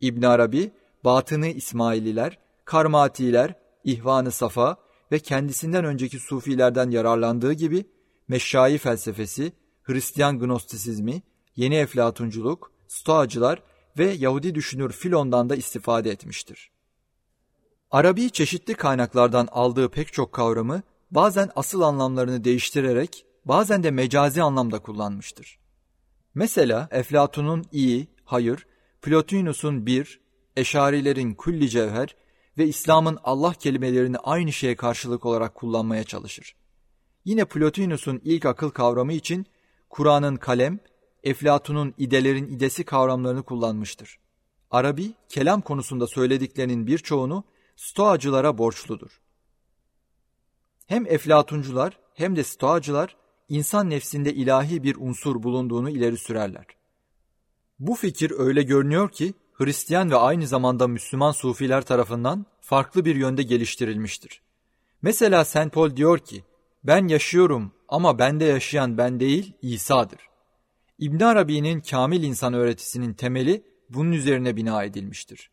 İbn Arabi, batını İsmaililer, Karmatiler, İhvan-ı Safa ve kendisinden önceki Sufilerden yararlandığı gibi Meşşai felsefesi, Hristiyan Gnostisizmi, Yeni Eflatunculuk, Stoacılar ve Yahudi düşünür Filon'dan da istifade etmiştir. Arabi çeşitli kaynaklardan aldığı pek çok kavramı bazen asıl anlamlarını değiştirerek bazen de mecazi anlamda kullanmıştır. Mesela Eflatun'un iyi, hayır, Plotinus'un bir, Eşarilerin kulli cevher ve İslam'ın Allah kelimelerini aynı şeye karşılık olarak kullanmaya çalışır. Yine Plotinus'un ilk akıl kavramı için Kur'an'ın kalem, Eflatun'un idelerin idesi kavramlarını kullanmıştır. Arabi, kelam konusunda söylediklerinin birçoğunu Stoacılara borçludur. Hem Eflatuncular hem de Stoacılar insan nefsinde ilahi bir unsur bulunduğunu ileri sürerler. Bu fikir öyle görünüyor ki Hristiyan ve aynı zamanda Müslüman sufiler tarafından farklı bir yönde geliştirilmiştir. Mesela St. Paul diyor ki, ben yaşıyorum ama bende yaşayan ben değil İsa'dır. İbn Arabi'nin kamil insan öğretisinin temeli bunun üzerine bina edilmiştir.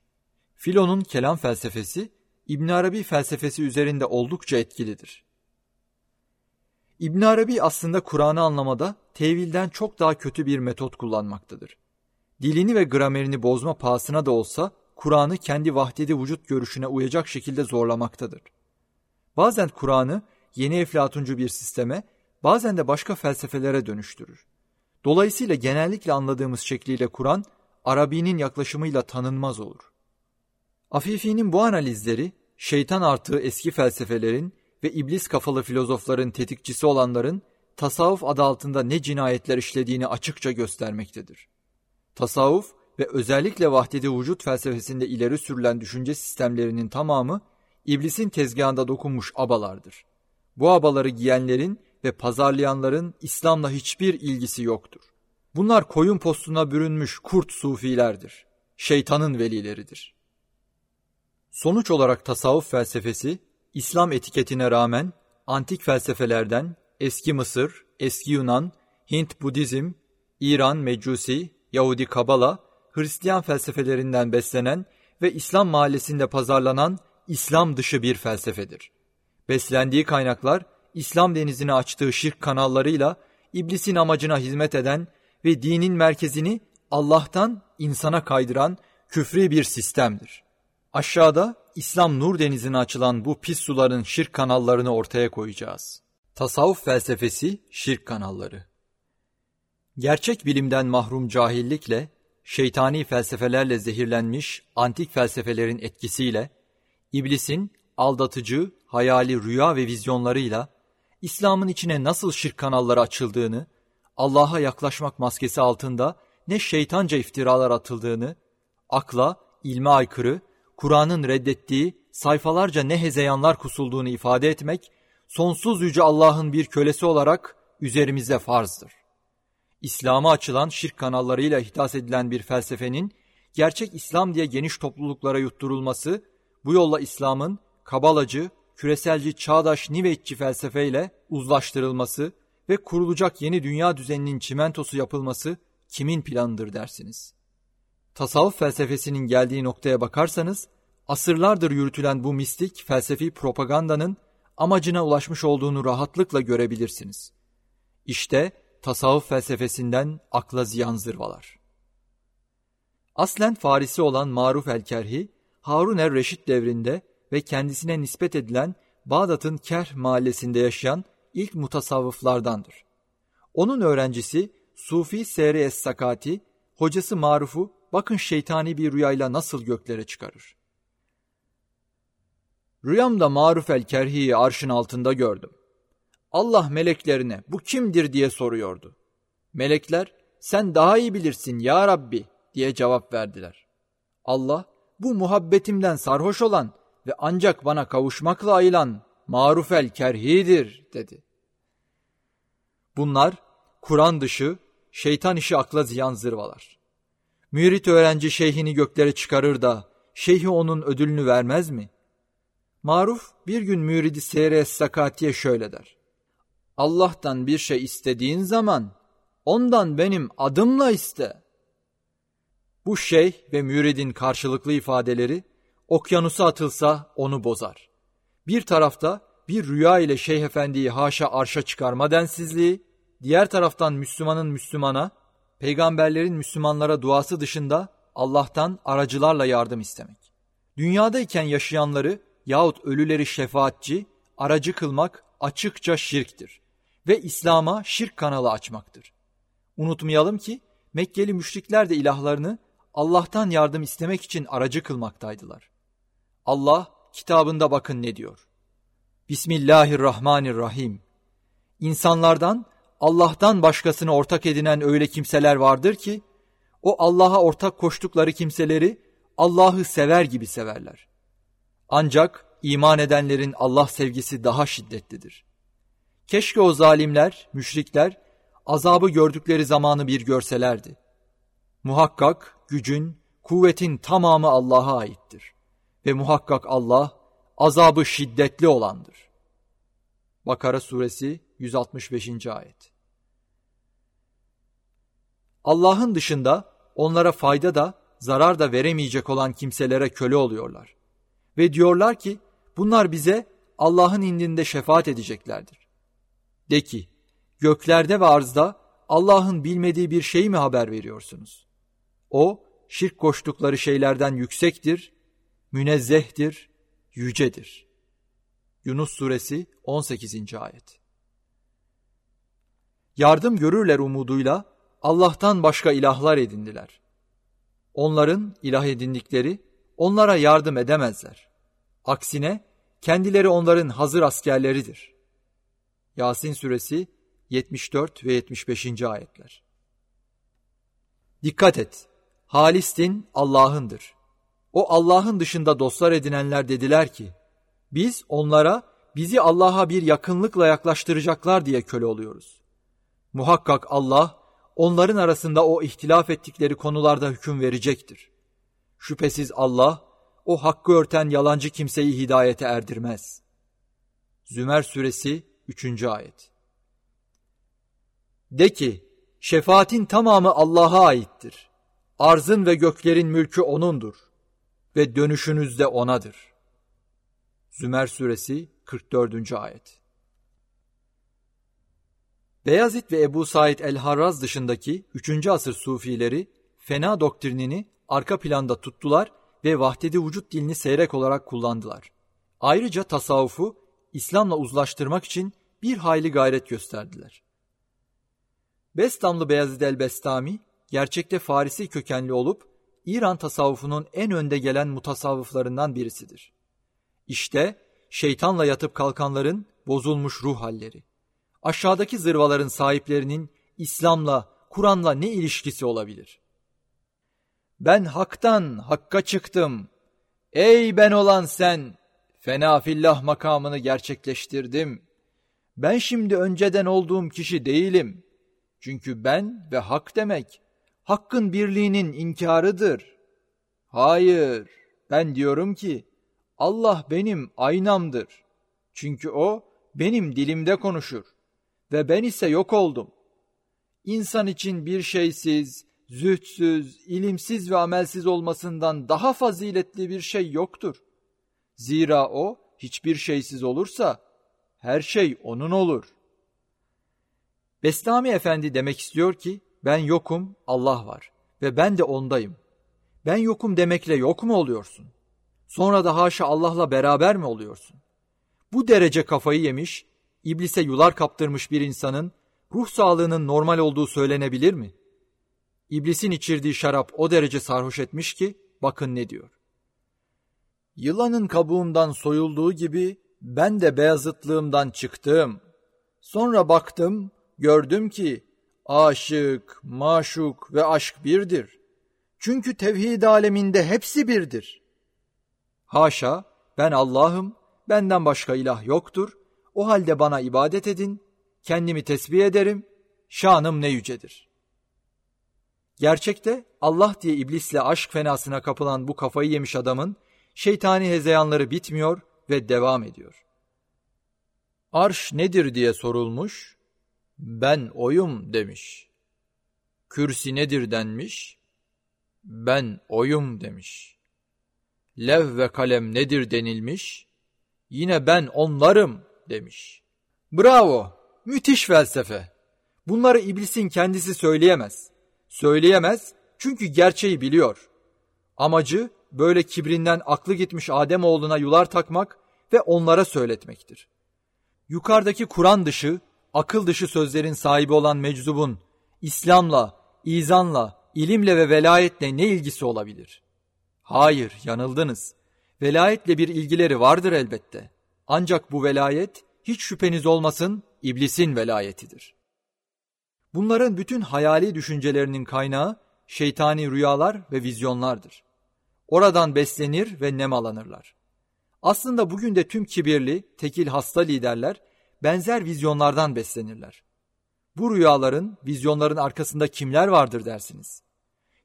Filon'un kelam felsefesi İbn Arabi felsefesi üzerinde oldukça etkilidir. İbn Arabi aslında Kur'an'ı anlamada tevilden çok daha kötü bir metot kullanmaktadır. Dilini ve gramerini bozma pahasına da olsa Kur'an'ı kendi vahdedi vücut görüşüne uyacak şekilde zorlamaktadır. Bazen Kur'an'ı yeni eflatuncu bir sisteme, bazen de başka felsefelere dönüştürür. Dolayısıyla genellikle anladığımız şekliyle Kur'an, Arabi'nin yaklaşımıyla tanınmaz olur. Afifi'nin bu analizleri şeytan artığı eski felsefelerin ve iblis kafalı filozofların tetikçisi olanların tasavvuf adı altında ne cinayetler işlediğini açıkça göstermektedir. Tasavvuf ve özellikle vahdedi vücut felsefesinde ileri sürülen düşünce sistemlerinin tamamı iblisin tezgahında dokunmuş abalardır. Bu abaları giyenlerin ve pazarlayanların İslam'la hiçbir ilgisi yoktur. Bunlar koyun postuna bürünmüş kurt sufilerdir. Şeytanın velileridir. Sonuç olarak tasavvuf felsefesi, İslam etiketine rağmen antik felsefelerden eski Mısır, eski Yunan, Hint Budizm, İran Mecusi, Yahudi Kabala, Hristiyan felsefelerinden beslenen ve İslam mahallesinde pazarlanan İslam dışı bir felsefedir. Beslendiği kaynaklar İslam denizini açtığı şirk kanallarıyla iblisin amacına hizmet eden ve dinin merkezini Allah'tan insana kaydıran küfri bir sistemdir. Aşağıda İslam nur denizine açılan bu pis suların şirk kanallarını ortaya koyacağız. Tasavvuf felsefesi şirk kanalları. Gerçek bilimden mahrum cahillikle, şeytani felsefelerle zehirlenmiş antik felsefelerin etkisiyle, iblisin aldatıcı, hayali rüya ve vizyonlarıyla İslam'ın içine nasıl şirk kanalları açıldığını, Allah'a yaklaşmak maskesi altında ne şeytanca iftiralar atıldığını, akla, ilme aykırı, Kur'an'ın reddettiği sayfalarca ne hezeyanlar kusulduğunu ifade etmek, sonsuz yüce Allah'ın bir kölesi olarak üzerimize farzdır. İslam'a açılan şirk kanallarıyla ihdas edilen bir felsefenin, gerçek İslam diye geniş topluluklara yutturulması, bu yolla İslam'ın kabalacı, küreselci, çağdaş, niveççi felsefeyle uzlaştırılması ve kurulacak yeni dünya düzeninin çimentosu yapılması kimin planıdır dersiniz? Tasavvuf felsefesinin geldiği noktaya bakarsanız, asırlardır yürütülen bu mistik felsefi propagandanın amacına ulaşmış olduğunu rahatlıkla görebilirsiniz. İşte tasavvuf felsefesinden akla ziyan zırvalar. Aslen Farisi olan Maruf el-Kerhi, Harun er-Reşit devrinde ve kendisine nispet edilen Bağdat'ın Kerh mahallesinde yaşayan ilk mutasavvıflardandır. Onun öğrencisi Sufi Seri Es-Sakati, hocası Maruf'u bakın şeytani bir rüyayla nasıl göklere çıkarır. Rüyamda Maruf el-Kerhi'yi arşın altında gördüm. Allah meleklerine bu kimdir diye soruyordu. Melekler sen daha iyi bilirsin ya Rabbi diye cevap verdiler. Allah bu muhabbetimden sarhoş olan ve ancak bana kavuşmakla ayılan marufel kerhidir dedi. Bunlar Kur'an dışı, şeytan işi akla ziyan zırvalar. Mürit öğrenci şeyhini göklere çıkarır da şeyhi onun ödülünü vermez mi? Maruf bir gün müridi Seyre Sakati'ye şöyle der. Allah'tan bir şey istediğin zaman ondan benim adımla iste. Bu şeyh ve müridin karşılıklı ifadeleri okyanusa atılsa onu bozar. Bir tarafta bir rüya ile Şeyh Efendi'yi haşa arşa çıkarma densizliği, diğer taraftan Müslümanın Müslümana, peygamberlerin Müslümanlara duası dışında Allah'tan aracılarla yardım istemek. Dünyadayken yaşayanları yahut ölüleri şefaatçi, aracı kılmak açıkça şirktir ve İslam'a şirk kanalı açmaktır. Unutmayalım ki Mekkeli müşrikler de ilahlarını Allah'tan yardım istemek için aracı kılmaktaydılar. Allah kitabında bakın ne diyor. Bismillahirrahmanirrahim. İnsanlardan Allah'tan başkasını ortak edinen öyle kimseler vardır ki, o Allah'a ortak koştukları kimseleri Allah'ı sever gibi severler. Ancak iman edenlerin Allah sevgisi daha şiddetlidir. Keşke o zalimler, müşrikler, azabı gördükleri zamanı bir görselerdi. Muhakkak gücün, kuvvetin tamamı Allah'a aittir. Ve muhakkak Allah azabı şiddetli olandır. Bakara suresi 165. ayet. Allah'ın dışında onlara fayda da zarar da veremeyecek olan kimselere köle oluyorlar. Ve diyorlar ki bunlar bize Allah'ın indinde şefaat edeceklerdir. De ki göklerde ve arzda Allah'ın bilmediği bir şey mi haber veriyorsunuz? O şirk koştukları şeylerden yüksektir, münezzehtir, yücedir. Yunus suresi 18. ayet. Yardım görürler umuduyla Allah'tan başka ilahlar edindiler. Onların ilah edindikleri onlara yardım edemezler. Aksine kendileri onların hazır askerleridir. Yasin suresi 74 ve 75. ayetler. Dikkat et! Halis din Allah'ındır. O Allah'ın dışında dostlar edinenler dediler ki, biz onlara bizi Allah'a bir yakınlıkla yaklaştıracaklar diye köle oluyoruz. Muhakkak Allah onların arasında o ihtilaf ettikleri konularda hüküm verecektir. Şüphesiz Allah o hakkı örten yalancı kimseyi hidayete erdirmez. Zümer suresi 3. ayet. De ki, şefaatin tamamı Allah'a aittir. Arzın ve göklerin mülkü O'nundur. Ve dönüşünüz de O'nadır. Zümer suresi 44. ayet. Beyazıt ve Ebu Said el-Harraz dışındaki 3. asır sufileri fena doktrinini arka planda tuttular ve vahdedi vücut dilini seyrek olarak kullandılar. Ayrıca tasavvufu İslam'la uzlaştırmak için bir hayli gayret gösterdiler. Bestamlı Beyazıt el-Bestami, gerçekte Farisi kökenli olup İran tasavvufunun en önde gelen mutasavvıflarından birisidir. İşte şeytanla yatıp kalkanların bozulmuş ruh halleri. Aşağıdaki zırvaların sahiplerinin İslam'la, Kur'an'la ne ilişkisi olabilir? Ben haktan hakka çıktım. Ey ben olan sen, fena fillah makamını gerçekleştirdim. Ben şimdi önceden olduğum kişi değilim. Çünkü ben ve hak demek, hakkın birliğinin inkarıdır. Hayır, ben diyorum ki, Allah benim aynamdır. Çünkü o benim dilimde konuşur ve ben ise yok oldum. İnsan için bir şeysiz, zühtsüz, ilimsiz ve amelsiz olmasından daha faziletli bir şey yoktur. Zira o hiçbir şeysiz olursa her şey onun olur. Bestami Efendi demek istiyor ki ben yokum, Allah var ve ben de ondayım. Ben yokum demekle yok mu oluyorsun? Sonra da haşa Allah'la beraber mi oluyorsun? Bu derece kafayı yemiş, iblise yular kaptırmış bir insanın ruh sağlığının normal olduğu söylenebilir mi? İblisin içirdiği şarap o derece sarhoş etmiş ki bakın ne diyor. Yılanın kabuğundan soyulduğu gibi ben de beyazıtlığımdan çıktım. Sonra baktım, gördüm ki aşık, maşuk ve aşk birdir. Çünkü tevhid aleminde hepsi birdir. Haşa, ben Allah'ım, benden başka ilah yoktur. O halde bana ibadet edin, kendimi tesbih ederim, şanım ne yücedir. Gerçekte Allah diye iblisle aşk fenasına kapılan bu kafayı yemiş adamın şeytani hezeyanları bitmiyor ve devam ediyor. Arş nedir diye sorulmuş, ben oyum demiş. Kürsi nedir denmiş, ben oyum demiş. Lev ve kalem nedir denilmiş, yine ben onlarım demiş. Bravo, müthiş felsefe. Bunları iblisin kendisi söyleyemez. Söyleyemez çünkü gerçeği biliyor. Amacı böyle kibrinden aklı gitmiş Adem oğluna yular takmak ve onlara söyletmektir. Yukarıdaki Kur'an dışı, akıl dışı sözlerin sahibi olan meczubun İslam'la, izanla, ilimle ve velayetle ne ilgisi olabilir? Hayır, yanıldınız. Velayetle bir ilgileri vardır elbette. Ancak bu velayet, hiç şüpheniz olmasın, iblisin velayetidir. Bunların bütün hayali düşüncelerinin kaynağı şeytani rüyalar ve vizyonlardır. Oradan beslenir ve nemalanırlar. Aslında bugün de tüm kibirli, tekil hasta liderler benzer vizyonlardan beslenirler. Bu rüyaların, vizyonların arkasında kimler vardır dersiniz?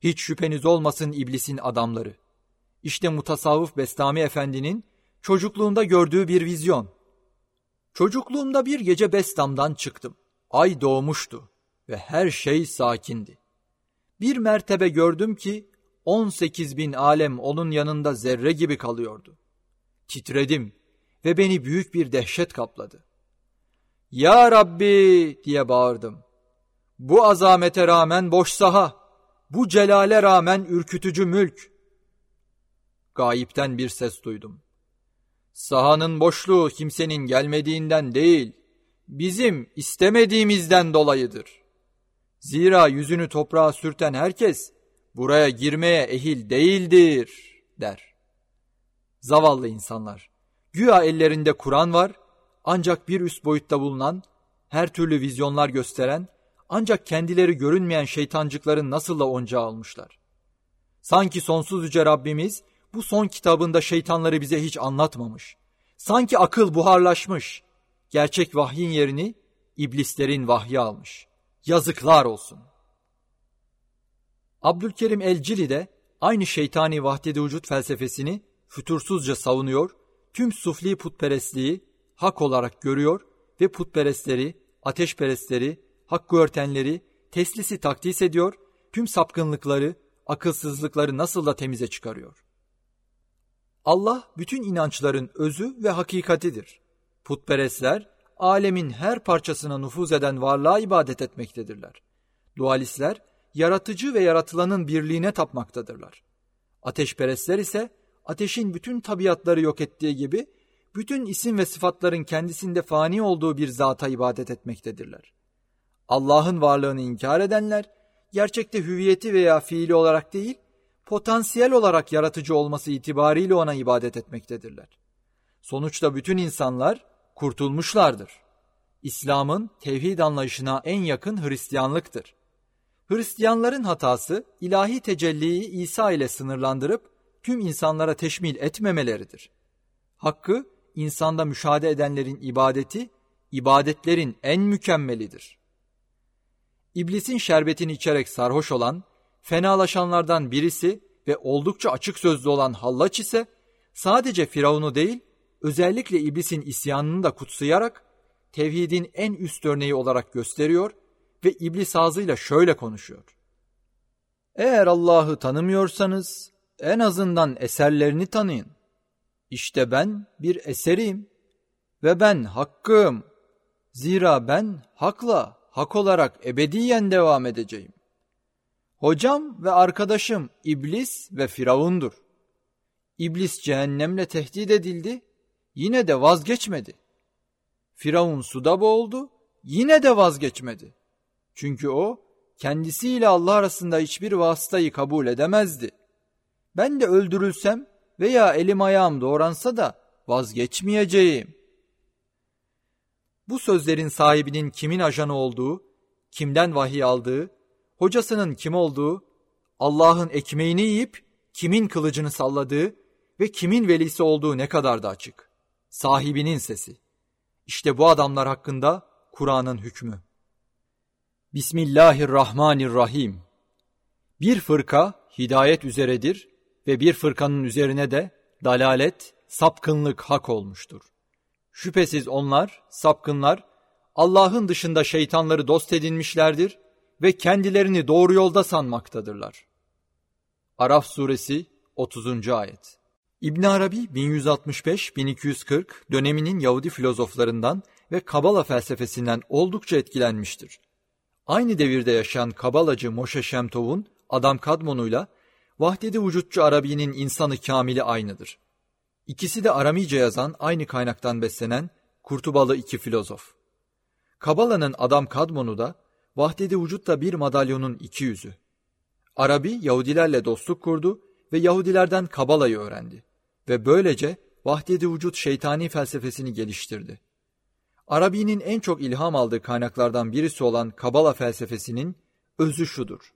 Hiç şüpheniz olmasın iblisin adamları. İşte mutasavvıf Bestami Efendi'nin çocukluğunda gördüğü bir vizyon. Çocukluğumda bir gece Bestam'dan çıktım. Ay doğmuştu ve her şey sakindi. Bir mertebe gördüm ki 18 bin alem onun yanında zerre gibi kalıyordu. Titredim ve beni büyük bir dehşet kapladı. Ya Rabbi diye bağırdım. Bu azamete rağmen boş saha, bu celale rağmen ürkütücü mülk. Gayipten bir ses duydum. Sahanın boşluğu kimsenin gelmediğinden değil, bizim istemediğimizden dolayıdır. Zira yüzünü toprağa sürten herkes buraya girmeye ehil değildir der. Zavallı insanlar. Güya ellerinde Kur'an var, ancak bir üst boyutta bulunan, her türlü vizyonlar gösteren, ancak kendileri görünmeyen şeytancıkların nasıl da oncağı olmuşlar. Sanki sonsuz yüce Rabbimiz bu son kitabında şeytanları bize hiç anlatmamış. Sanki akıl buharlaşmış. Gerçek vahyin yerini iblislerin vahyi almış. Yazıklar olsun. Abdülkerim el-Cili de aynı şeytani vahdedi vücut felsefesini fütursuzca savunuyor, tüm sufli putperestliği hak olarak görüyor ve putperestleri, ateşperestleri, hakkı örtenleri, teslisi takdis ediyor, tüm sapkınlıkları, akılsızlıkları nasıl da temize çıkarıyor. Allah bütün inançların özü ve hakikatidir. Putperestler, alemin her parçasına nüfuz eden varlığa ibadet etmektedirler. Dualistler, yaratıcı ve yaratılanın birliğine tapmaktadırlar. Ateşperestler ise, ateşin bütün tabiatları yok ettiği gibi, bütün isim ve sıfatların kendisinde fani olduğu bir zata ibadet etmektedirler. Allah'ın varlığını inkar edenler, gerçekte hüviyeti veya fiili olarak değil, potansiyel olarak yaratıcı olması itibariyle ona ibadet etmektedirler. Sonuçta bütün insanlar kurtulmuşlardır. İslam'ın tevhid anlayışına en yakın Hristiyanlıktır. Hristiyanların hatası ilahi tecelliyi İsa ile sınırlandırıp tüm insanlara teşmil etmemeleridir. Hakkı insanda müşahede edenlerin ibadeti, ibadetlerin en mükemmelidir. İblisin şerbetini içerek sarhoş olan, fenalaşanlardan birisi ve oldukça açık sözlü olan Hallaç ise sadece Firavun'u değil, özellikle iblisin isyanını da kutsayarak tevhidin en üst örneği olarak gösteriyor ve iblis ağzıyla şöyle konuşuyor. Eğer Allah'ı tanımıyorsanız en azından eserlerini tanıyın. İşte ben bir eseriyim ve ben hakkım. Zira ben hakla, hak olarak ebediyen devam edeceğim. Hocam ve arkadaşım İblis ve Firavundur. İblis cehennemle tehdit edildi, yine de vazgeçmedi. Firavun suda boğuldu, yine de vazgeçmedi. Çünkü o, kendisiyle Allah arasında hiçbir vasıtayı kabul edemezdi. Ben de öldürülsem veya elim ayağım doğransa da vazgeçmeyeceğim. Bu sözlerin sahibinin kimin ajanı olduğu, kimden vahiy aldığı, hocasının kim olduğu, Allah'ın ekmeğini yiyip kimin kılıcını salladığı ve kimin velisi olduğu ne kadar da açık. Sahibinin sesi. İşte bu adamlar hakkında Kur'an'ın hükmü. Bismillahirrahmanirrahim. Bir fırka hidayet üzeredir ve bir fırkanın üzerine de dalalet, sapkınlık hak olmuştur. Şüphesiz onlar, sapkınlar, Allah'ın dışında şeytanları dost edinmişlerdir ve kendilerini doğru yolda sanmaktadırlar. Araf suresi 30. ayet İbn Arabi 1165-1240 döneminin Yahudi filozoflarından ve Kabala felsefesinden oldukça etkilenmiştir. Aynı devirde yaşayan Kabalacı Moshe Şemtov'un Adam Kadmon'uyla Vahdedi vücutçu Arabi'nin insanı kamili aynıdır. İkisi de Aramice yazan aynı kaynaktan beslenen Kurtubalı iki filozof. Kabala'nın Adam Kadmon'u da Vahdedi vücutta bir madalyonun iki yüzü. Arabi Yahudilerle dostluk kurdu ve Yahudilerden Kabala'yı öğrendi ve böylece vahdedi vücut şeytani felsefesini geliştirdi. Arabi'nin en çok ilham aldığı kaynaklardan birisi olan Kabala felsefesinin özü şudur.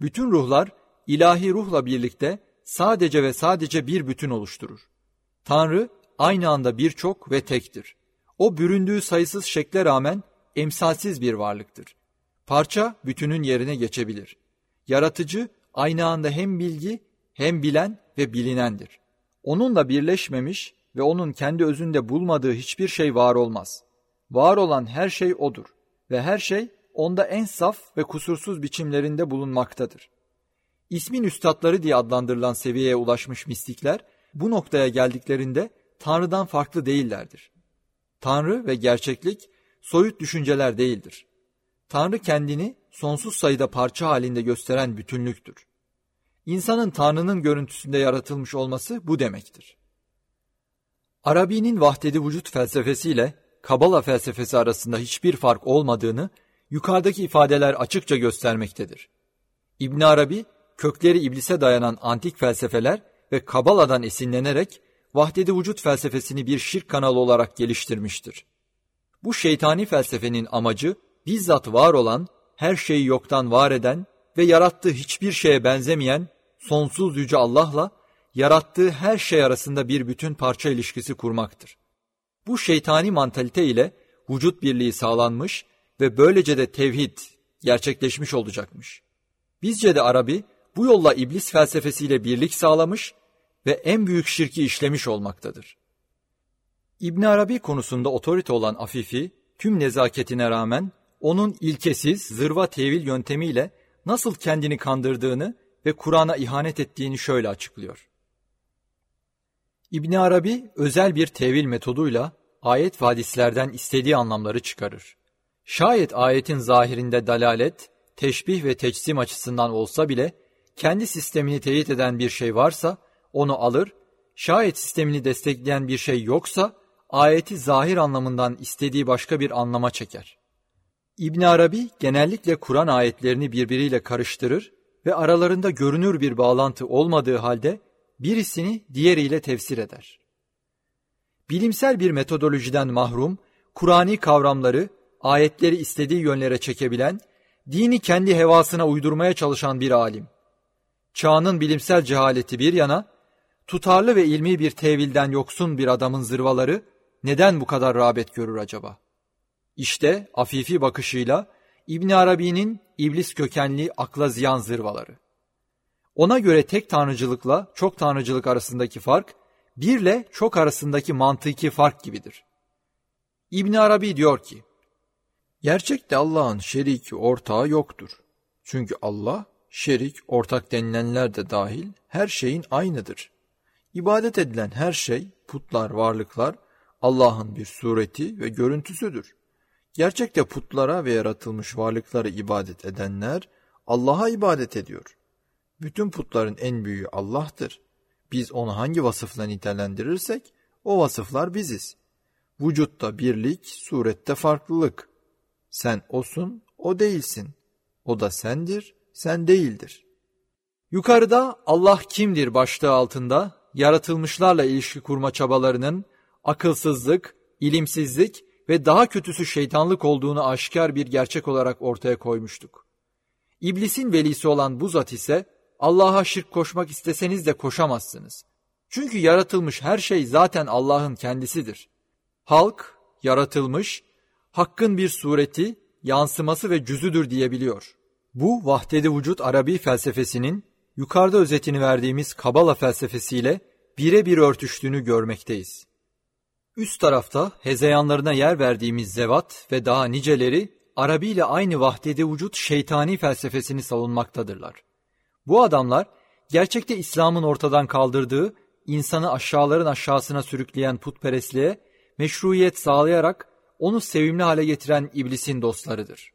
Bütün ruhlar ilahi ruhla birlikte sadece ve sadece bir bütün oluşturur. Tanrı aynı anda birçok ve tektir. O büründüğü sayısız şekle rağmen emsalsiz bir varlıktır. Parça bütünün yerine geçebilir. Yaratıcı aynı anda hem bilgi hem bilen ve bilinendir. Onunla birleşmemiş ve onun kendi özünde bulmadığı hiçbir şey var olmaz. Var olan her şey odur ve her şey onda en saf ve kusursuz biçimlerinde bulunmaktadır. İsmin üstadları diye adlandırılan seviyeye ulaşmış mistikler bu noktaya geldiklerinde Tanrı'dan farklı değillerdir. Tanrı ve gerçeklik soyut düşünceler değildir. Tanrı kendini sonsuz sayıda parça halinde gösteren bütünlüktür. İnsanın Tanrı'nın görüntüsünde yaratılmış olması bu demektir. Arabi'nin vahdedi vücut felsefesiyle Kabala felsefesi arasında hiçbir fark olmadığını yukarıdaki ifadeler açıkça göstermektedir. İbn Arabi, kökleri iblise dayanan antik felsefeler ve Kabala'dan esinlenerek vahdedi vücut felsefesini bir şirk kanalı olarak geliştirmiştir. Bu şeytani felsefenin amacı bizzat var olan, her şeyi yoktan var eden ve yarattığı hiçbir şeye benzemeyen sonsuz yüce Allah'la yarattığı her şey arasında bir bütün parça ilişkisi kurmaktır. Bu şeytani mantalite ile vücut birliği sağlanmış ve böylece de tevhid gerçekleşmiş olacakmış. Bizce de Arabi bu yolla iblis felsefesiyle birlik sağlamış ve en büyük şirki işlemiş olmaktadır. İbn Arabi konusunda otorite olan Afifi, tüm nezaketine rağmen onun ilkesiz zırva tevil yöntemiyle nasıl kendini kandırdığını ve Kur'an'a ihanet ettiğini şöyle açıklıyor. İbn Arabi özel bir tevil metoduyla ayet ve hadislerden istediği anlamları çıkarır. Şayet ayetin zahirinde dalalet, teşbih ve teçsim açısından olsa bile kendi sistemini teyit eden bir şey varsa onu alır, şayet sistemini destekleyen bir şey yoksa ayeti zahir anlamından istediği başka bir anlama çeker. İbn Arabi genellikle Kur'an ayetlerini birbiriyle karıştırır ve aralarında görünür bir bağlantı olmadığı halde birisini diğeriyle tefsir eder. Bilimsel bir metodolojiden mahrum, Kur'ani kavramları, ayetleri istediği yönlere çekebilen, dini kendi hevasına uydurmaya çalışan bir alim. Çağının bilimsel cehaleti bir yana, tutarlı ve ilmi bir tevilden yoksun bir adamın zırvaları neden bu kadar rağbet görür acaba? İşte afifi bakışıyla İbn Arabi'nin iblis kökenli akla ziyan zırvaları. Ona göre tek tanrıcılıkla çok tanrıcılık arasındaki fark, birle çok arasındaki mantıki fark gibidir. İbn Arabi diyor ki, Gerçekte Allah'ın şeriki ortağı yoktur. Çünkü Allah, şerik, ortak denilenler de dahil her şeyin aynıdır. İbadet edilen her şey, putlar, varlıklar, Allah'ın bir sureti ve görüntüsüdür. Gerçekte putlara ve yaratılmış varlıklara ibadet edenler Allah'a ibadet ediyor. Bütün putların en büyüğü Allah'tır. Biz onu hangi vasıfla nitelendirirsek o vasıflar biziz. Vücutta birlik, surette farklılık. Sen osun, o değilsin. O da sendir, sen değildir. Yukarıda Allah kimdir başlığı altında yaratılmışlarla ilişki kurma çabalarının akılsızlık, ilimsizlik ve daha kötüsü şeytanlık olduğunu aşikar bir gerçek olarak ortaya koymuştuk. İblisin velisi olan bu zat ise Allah'a şirk koşmak isteseniz de koşamazsınız. Çünkü yaratılmış her şey zaten Allah'ın kendisidir. Halk, yaratılmış, hakkın bir sureti, yansıması ve cüzüdür diyebiliyor. Bu vahdedi vücut Arabi felsefesinin yukarıda özetini verdiğimiz Kabala felsefesiyle birebir örtüştüğünü görmekteyiz. Üst tarafta hezeyanlarına yer verdiğimiz zevat ve daha niceleri Arabi ile aynı vahdedi vücut şeytani felsefesini savunmaktadırlar. Bu adamlar gerçekte İslam'ın ortadan kaldırdığı insanı aşağıların aşağısına sürükleyen putperestliğe meşruiyet sağlayarak onu sevimli hale getiren iblisin dostlarıdır.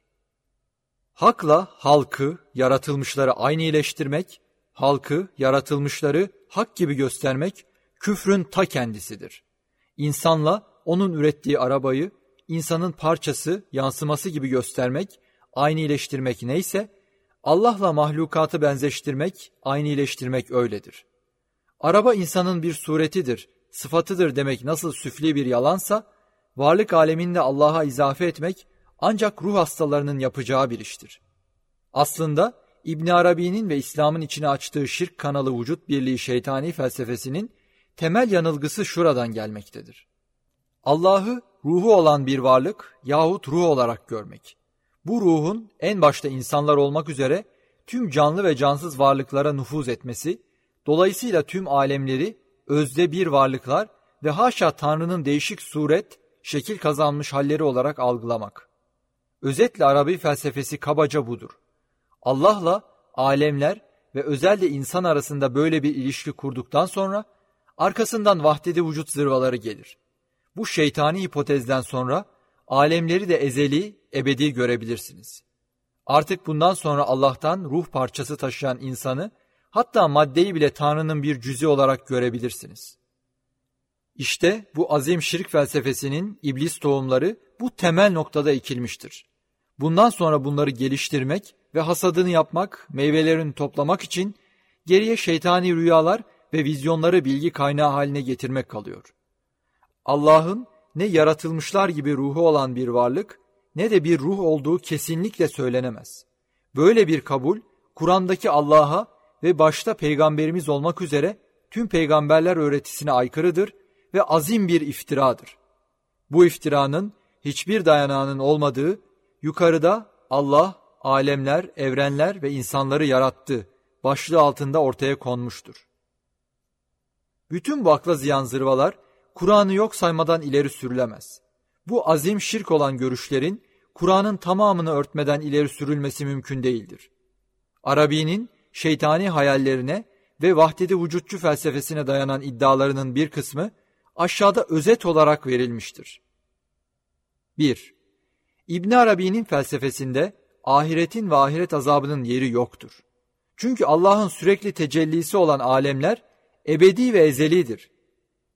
Hakla halkı, yaratılmışları aynı iyileştirmek, halkı, yaratılmışları hak gibi göstermek küfrün ta kendisidir. İnsanla onun ürettiği arabayı insanın parçası, yansıması gibi göstermek, aynı iyileştirmek neyse, Allah'la mahlukatı benzeştirmek, aynı iyileştirmek öyledir. Araba insanın bir suretidir, sıfatıdır demek nasıl süfli bir yalansa, varlık aleminde Allah'a izafe etmek ancak ruh hastalarının yapacağı bir iştir. Aslında İbn Arabi'nin ve İslam'ın içine açtığı şirk kanalı vücut birliği şeytani felsefesinin temel yanılgısı şuradan gelmektedir. Allah'ı ruhu olan bir varlık yahut ruh olarak görmek. Bu ruhun en başta insanlar olmak üzere tüm canlı ve cansız varlıklara nüfuz etmesi, dolayısıyla tüm alemleri özde bir varlıklar ve haşa Tanrı'nın değişik suret, şekil kazanmış halleri olarak algılamak. Özetle Arabi felsefesi kabaca budur. Allah'la alemler ve özellikle insan arasında böyle bir ilişki kurduktan sonra arkasından vahdedi vücut zırvaları gelir. Bu şeytani hipotezden sonra alemleri de ezeli, ebedi görebilirsiniz. Artık bundan sonra Allah'tan ruh parçası taşıyan insanı hatta maddeyi bile Tanrı'nın bir cüzi olarak görebilirsiniz. İşte bu azim şirk felsefesinin iblis tohumları bu temel noktada ekilmiştir. Bundan sonra bunları geliştirmek ve hasadını yapmak, meyvelerini toplamak için geriye şeytani rüyalar ve vizyonları bilgi kaynağı haline getirmek kalıyor. Allah'ın ne yaratılmışlar gibi ruhu olan bir varlık ne de bir ruh olduğu kesinlikle söylenemez. Böyle bir kabul Kur'an'daki Allah'a ve başta peygamberimiz olmak üzere tüm peygamberler öğretisine aykırıdır ve azim bir iftiradır. Bu iftiranın hiçbir dayanağının olmadığı, yukarıda Allah, alemler, evrenler ve insanları yarattı başlığı altında ortaya konmuştur. Bütün bu akla ziyan zırvalar, Kur'an'ı yok saymadan ileri sürülemez. Bu azim şirk olan görüşlerin, Kur'an'ın tamamını örtmeden ileri sürülmesi mümkün değildir. Arabi'nin şeytani hayallerine ve vahdedi vücutçu felsefesine dayanan iddialarının bir kısmı aşağıda özet olarak verilmiştir. 1. İbn Arabi'nin felsefesinde ahiretin ve ahiret azabının yeri yoktur. Çünkü Allah'ın sürekli tecellisi olan alemler ebedi ve ezelidir.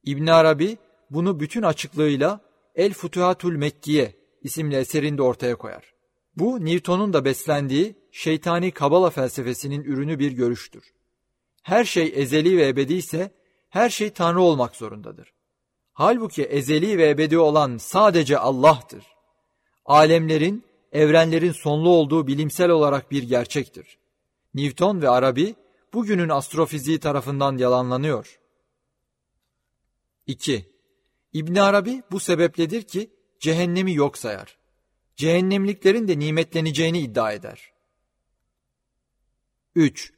İbn Arabi bunu bütün açıklığıyla El Futuhatul Mekkiye isimli eserinde ortaya koyar. Bu Newton'un da beslendiği şeytani kabala felsefesinin ürünü bir görüştür. Her şey ezeli ve ebedi ise her şey Tanrı olmak zorundadır. Halbuki ezeli ve ebedi olan sadece Allah'tır. Alemlerin, evrenlerin sonlu olduğu bilimsel olarak bir gerçektir. Newton ve Arabi bugünün astrofiziği tarafından yalanlanıyor. 2. İbn Arabi bu sebepledir ki cehennemi yok sayar. Cehennemliklerin de nimetleneceğini iddia eder. 3.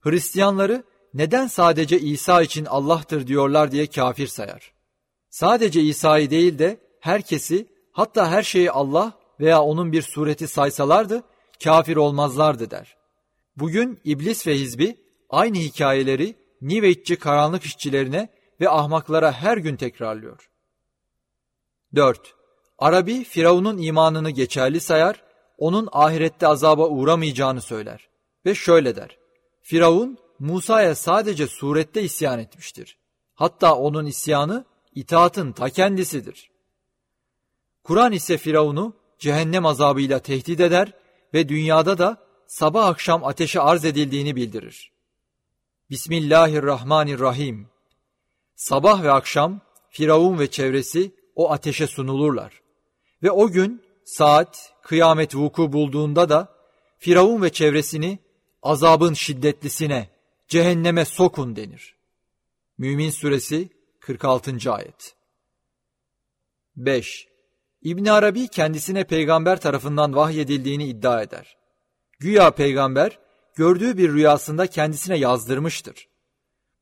Hristiyanları neden sadece İsa için Allah'tır diyorlar diye kafir sayar. Sadece İsa'yı değil de herkesi hatta her şeyi Allah veya onun bir sureti saysalardı kafir olmazlardı der. Bugün iblis ve hizbi aynı hikayeleri Niveççi karanlık işçilerine ve ahmaklara her gün tekrarlıyor. 4. Arabi Firavun'un imanını geçerli sayar, onun ahirette azaba uğramayacağını söyler. Ve şöyle der. Firavun Musa'ya sadece surette isyan etmiştir. Hatta onun isyanı itaatın ta kendisidir. Kur'an ise Firavun'u cehennem azabıyla tehdit eder ve dünyada da sabah akşam ateşe arz edildiğini bildirir. Bismillahirrahmanirrahim. Sabah ve akşam Firavun ve çevresi o ateşe sunulurlar. Ve o gün saat kıyamet vuku bulduğunda da Firavun ve çevresini azabın şiddetlisine, cehenneme sokun denir. Mümin Suresi 46. Ayet 5. İbn Arabi kendisine peygamber tarafından vahyedildiğini iddia eder. Güya peygamber gördüğü bir rüyasında kendisine yazdırmıştır.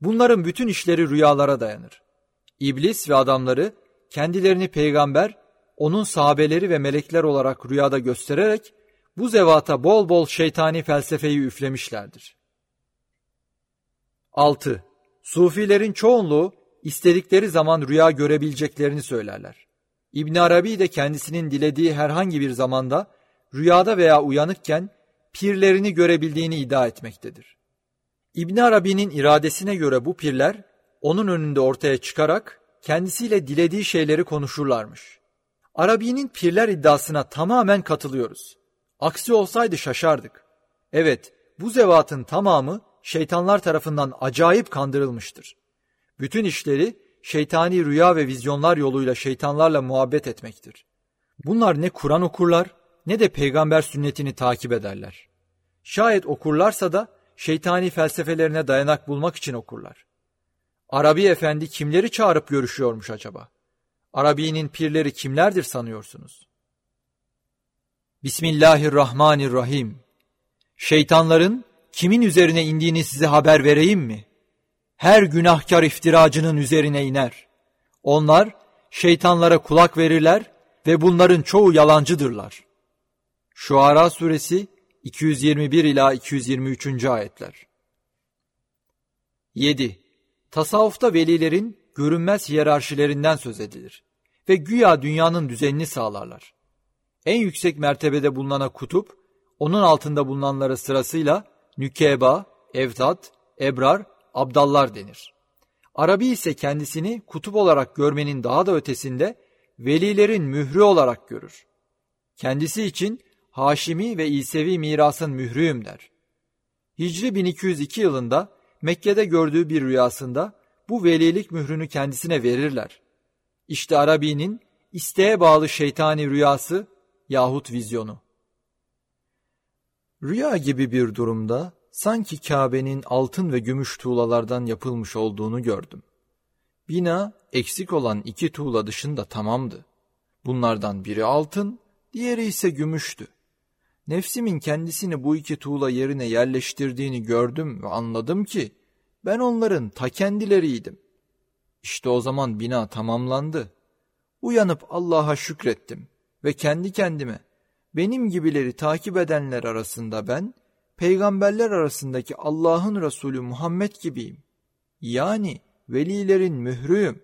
Bunların bütün işleri rüyalara dayanır. İblis ve adamları kendilerini peygamber, onun sahabeleri ve melekler olarak rüyada göstererek bu zevata bol bol şeytani felsefeyi üflemişlerdir. 6. Sufilerin çoğunluğu istedikleri zaman rüya görebileceklerini söylerler. İbn Arabi de kendisinin dilediği herhangi bir zamanda rüyada veya uyanıkken pirlerini görebildiğini iddia etmektedir. İbn Arabi'nin iradesine göre bu pirler onun önünde ortaya çıkarak kendisiyle dilediği şeyleri konuşurlarmış. Arabi'nin pirler iddiasına tamamen katılıyoruz. Aksi olsaydı şaşardık. Evet, bu zevatın tamamı şeytanlar tarafından acayip kandırılmıştır. Bütün işleri şeytani rüya ve vizyonlar yoluyla şeytanlarla muhabbet etmektir. Bunlar ne Kur'an okurlar ne de peygamber sünnetini takip ederler. Şayet okurlarsa da şeytani felsefelerine dayanak bulmak için okurlar. Arabi efendi kimleri çağırıp görüşüyormuş acaba? Arabi'nin pirleri kimlerdir sanıyorsunuz? Bismillahirrahmanirrahim. Şeytanların kimin üzerine indiğini size haber vereyim mi? Her günahkar iftiracının üzerine iner. Onlar şeytanlara kulak verirler ve bunların çoğu yalancıdırlar. Şuara suresi 221 ila 223. ayetler. 7. Tasavvufta velilerin görünmez hiyerarşilerinden söz edilir ve güya dünyanın düzenini sağlarlar. En yüksek mertebede bulunana kutup, onun altında bulunanlara sırasıyla nükeba, evtat, ebrar, abdallar denir. Arabi ise kendisini kutup olarak görmenin daha da ötesinde velilerin mührü olarak görür. Kendisi için Haşimi ve İsevi mirasın mührüyüm der. Hicri 1202 yılında Mekke'de gördüğü bir rüyasında bu velilik mührünü kendisine verirler. İşte Arabi'nin isteğe bağlı şeytani rüyası yahut vizyonu. Rüya gibi bir durumda sanki Kabe'nin altın ve gümüş tuğlalardan yapılmış olduğunu gördüm. Bina eksik olan iki tuğla dışında tamamdı. Bunlardan biri altın, diğeri ise gümüştü. Nefsimin kendisini bu iki tuğla yerine yerleştirdiğini gördüm ve anladım ki ben onların ta kendileriydim. İşte o zaman bina tamamlandı. Uyanıp Allah'a şükrettim ve kendi kendime benim gibileri takip edenler arasında ben, peygamberler arasındaki Allah'ın Resulü Muhammed gibiyim. Yani velilerin mührüyüm.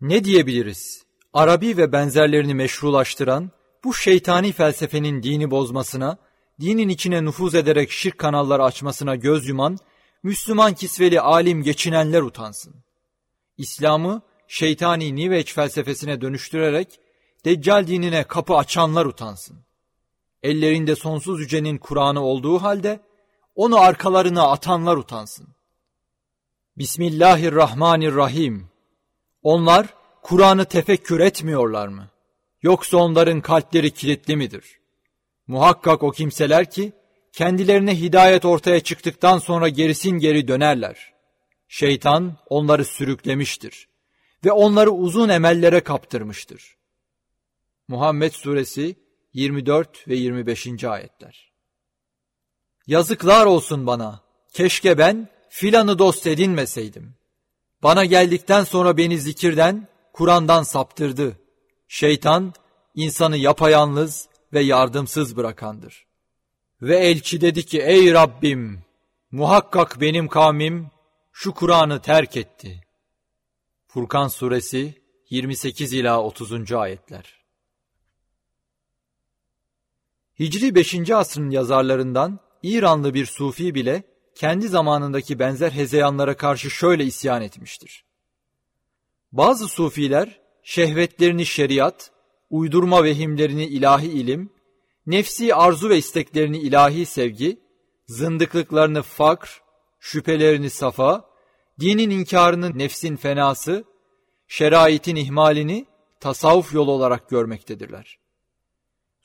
Ne diyebiliriz? Arabi ve benzerlerini meşrulaştıran, bu şeytani felsefenin dini bozmasına, dinin içine nüfuz ederek şirk kanalları açmasına göz yuman, Müslüman kisveli alim geçinenler utansın. İslam'ı şeytani New Age felsefesine dönüştürerek Deccal dinine kapı açanlar utansın. Ellerinde sonsuz yücenin Kur'an'ı olduğu halde onu arkalarına atanlar utansın. Bismillahirrahmanirrahim. Onlar Kur'an'ı tefekkür etmiyorlar mı? Yoksa onların kalpleri kilitli midir? Muhakkak o kimseler ki kendilerine hidayet ortaya çıktıktan sonra gerisin geri dönerler. Şeytan onları sürüklemiştir ve onları uzun emellere kaptırmıştır. Muhammed Suresi 24 ve 25. ayetler. Yazıklar olsun bana. Keşke ben filanı dost edinmeseydim. Bana geldikten sonra beni zikirden, Kur'an'dan saptırdı. Şeytan, insanı yapayalnız ve yardımsız bırakandır. Ve elçi dedi ki, ey Rabbim, muhakkak benim kavmim şu Kur'an'ı terk etti. Furkan Suresi 28 ila 30. ayetler. Hicri 5. asrın yazarlarından İranlı bir sufi bile kendi zamanındaki benzer hezeyanlara karşı şöyle isyan etmiştir. Bazı sufiler şehvetlerini şeriat, uydurma vehimlerini ilahi ilim, nefsi arzu ve isteklerini ilahi sevgi, zındıklıklarını fakr, şüphelerini safa, dinin inkarını nefsin fenası, şeraitin ihmalini tasavvuf yolu olarak görmektedirler.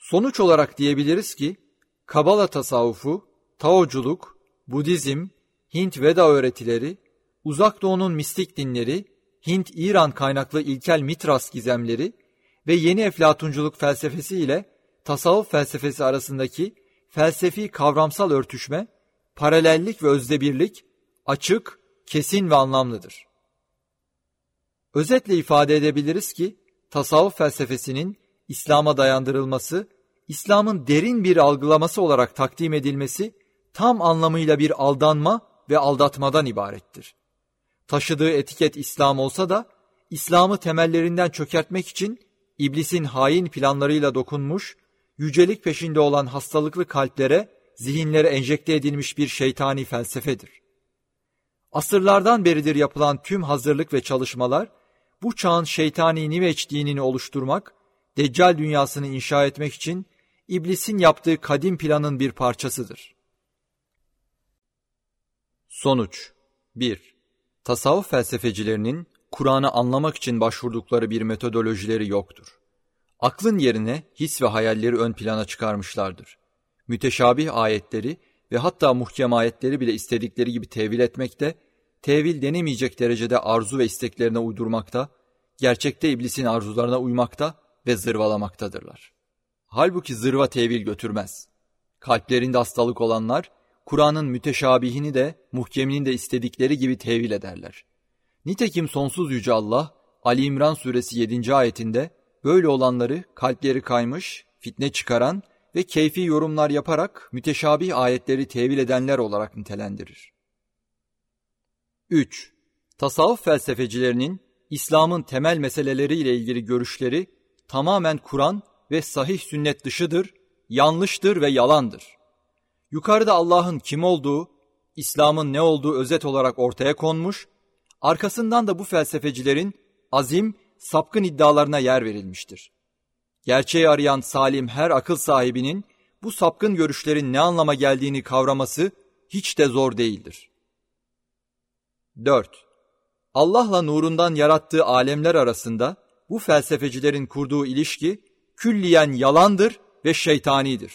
Sonuç olarak diyebiliriz ki, Kabala tasavvufu, Taoculuk, Budizm, Hint Veda öğretileri, Uzak Doğu'nun mistik dinleri, Hint-İran kaynaklı ilkel mitras gizemleri ve yeni eflatunculuk felsefesi ile tasavvuf felsefesi arasındaki felsefi kavramsal örtüşme, paralellik ve özdebirlik açık, kesin ve anlamlıdır. Özetle ifade edebiliriz ki, tasavvuf felsefesinin İslam'a dayandırılması, İslam'ın derin bir algılaması olarak takdim edilmesi tam anlamıyla bir aldanma ve aldatmadan ibarettir. Taşıdığı etiket İslam olsa da İslam'ı temellerinden çökertmek için iblisin hain planlarıyla dokunmuş, yücelik peşinde olan hastalıklı kalplere, zihinlere enjekte edilmiş bir şeytani felsefedir. Asırlardan beridir yapılan tüm hazırlık ve çalışmalar, bu çağın şeytani niveç dinini oluşturmak, Deccal dünyasını inşa etmek için iblisin yaptığı kadim planın bir parçasıdır. Sonuç 1. Tasavvuf felsefecilerinin Kur'an'ı anlamak için başvurdukları bir metodolojileri yoktur. Aklın yerine his ve hayalleri ön plana çıkarmışlardır. Müteşabih ayetleri ve hatta muhkem ayetleri bile istedikleri gibi tevil etmekte, tevil denemeyecek derecede arzu ve isteklerine uydurmakta, gerçekte iblisin arzularına uymakta ve zırvalamaktadırlar. Halbuki zırva tevil götürmez. Kalplerinde hastalık olanlar, Kur'an'ın müteşabihini de muhkeminin de istedikleri gibi tevil ederler. Nitekim sonsuz yüce Allah, Ali İmran suresi 7. ayetinde böyle olanları kalpleri kaymış, fitne çıkaran ve keyfi yorumlar yaparak müteşabih ayetleri tevil edenler olarak nitelendirir. 3. Tasavvuf felsefecilerinin İslam'ın temel meseleleri ile ilgili görüşleri tamamen Kur'an ve sahih sünnet dışıdır, yanlıştır ve yalandır. Yukarıda Allah'ın kim olduğu, İslam'ın ne olduğu özet olarak ortaya konmuş, arkasından da bu felsefecilerin azim, sapkın iddialarına yer verilmiştir. Gerçeği arayan salim her akıl sahibinin bu sapkın görüşlerin ne anlama geldiğini kavraması hiç de zor değildir. 4. Allah'la nurundan yarattığı alemler arasında bu felsefecilerin kurduğu ilişki külliyen yalandır ve şeytanidir.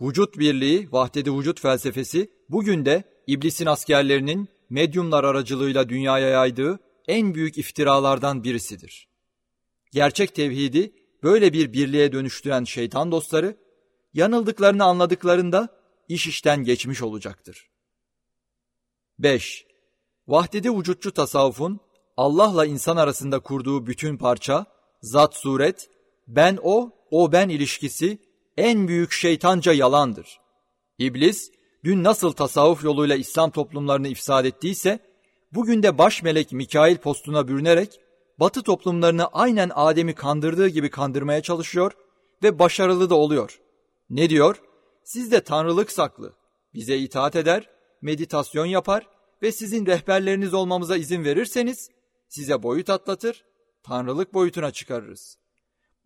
Vücut birliği, vahdedi vücut felsefesi bugün de iblisin askerlerinin medyumlar aracılığıyla dünyaya yaydığı en büyük iftiralardan birisidir. Gerçek tevhidi böyle bir birliğe dönüştüren şeytan dostları, yanıldıklarını anladıklarında iş işten geçmiş olacaktır. 5. Vahdedi vücutçu tasavvufun Allah'la insan arasında kurduğu bütün parça, zat suret, ben o, o ben ilişkisi en büyük şeytanca yalandır. İblis, dün nasıl tasavvuf yoluyla İslam toplumlarını ifsad ettiyse, bugün de baş melek Mikail postuna bürünerek, batı toplumlarını aynen Adem'i kandırdığı gibi kandırmaya çalışıyor ve başarılı da oluyor. Ne diyor? Sizde tanrılık saklı. Bize itaat eder, meditasyon yapar ve sizin rehberleriniz olmamıza izin verirseniz, size boyut atlatır, tanrılık boyutuna çıkarırız.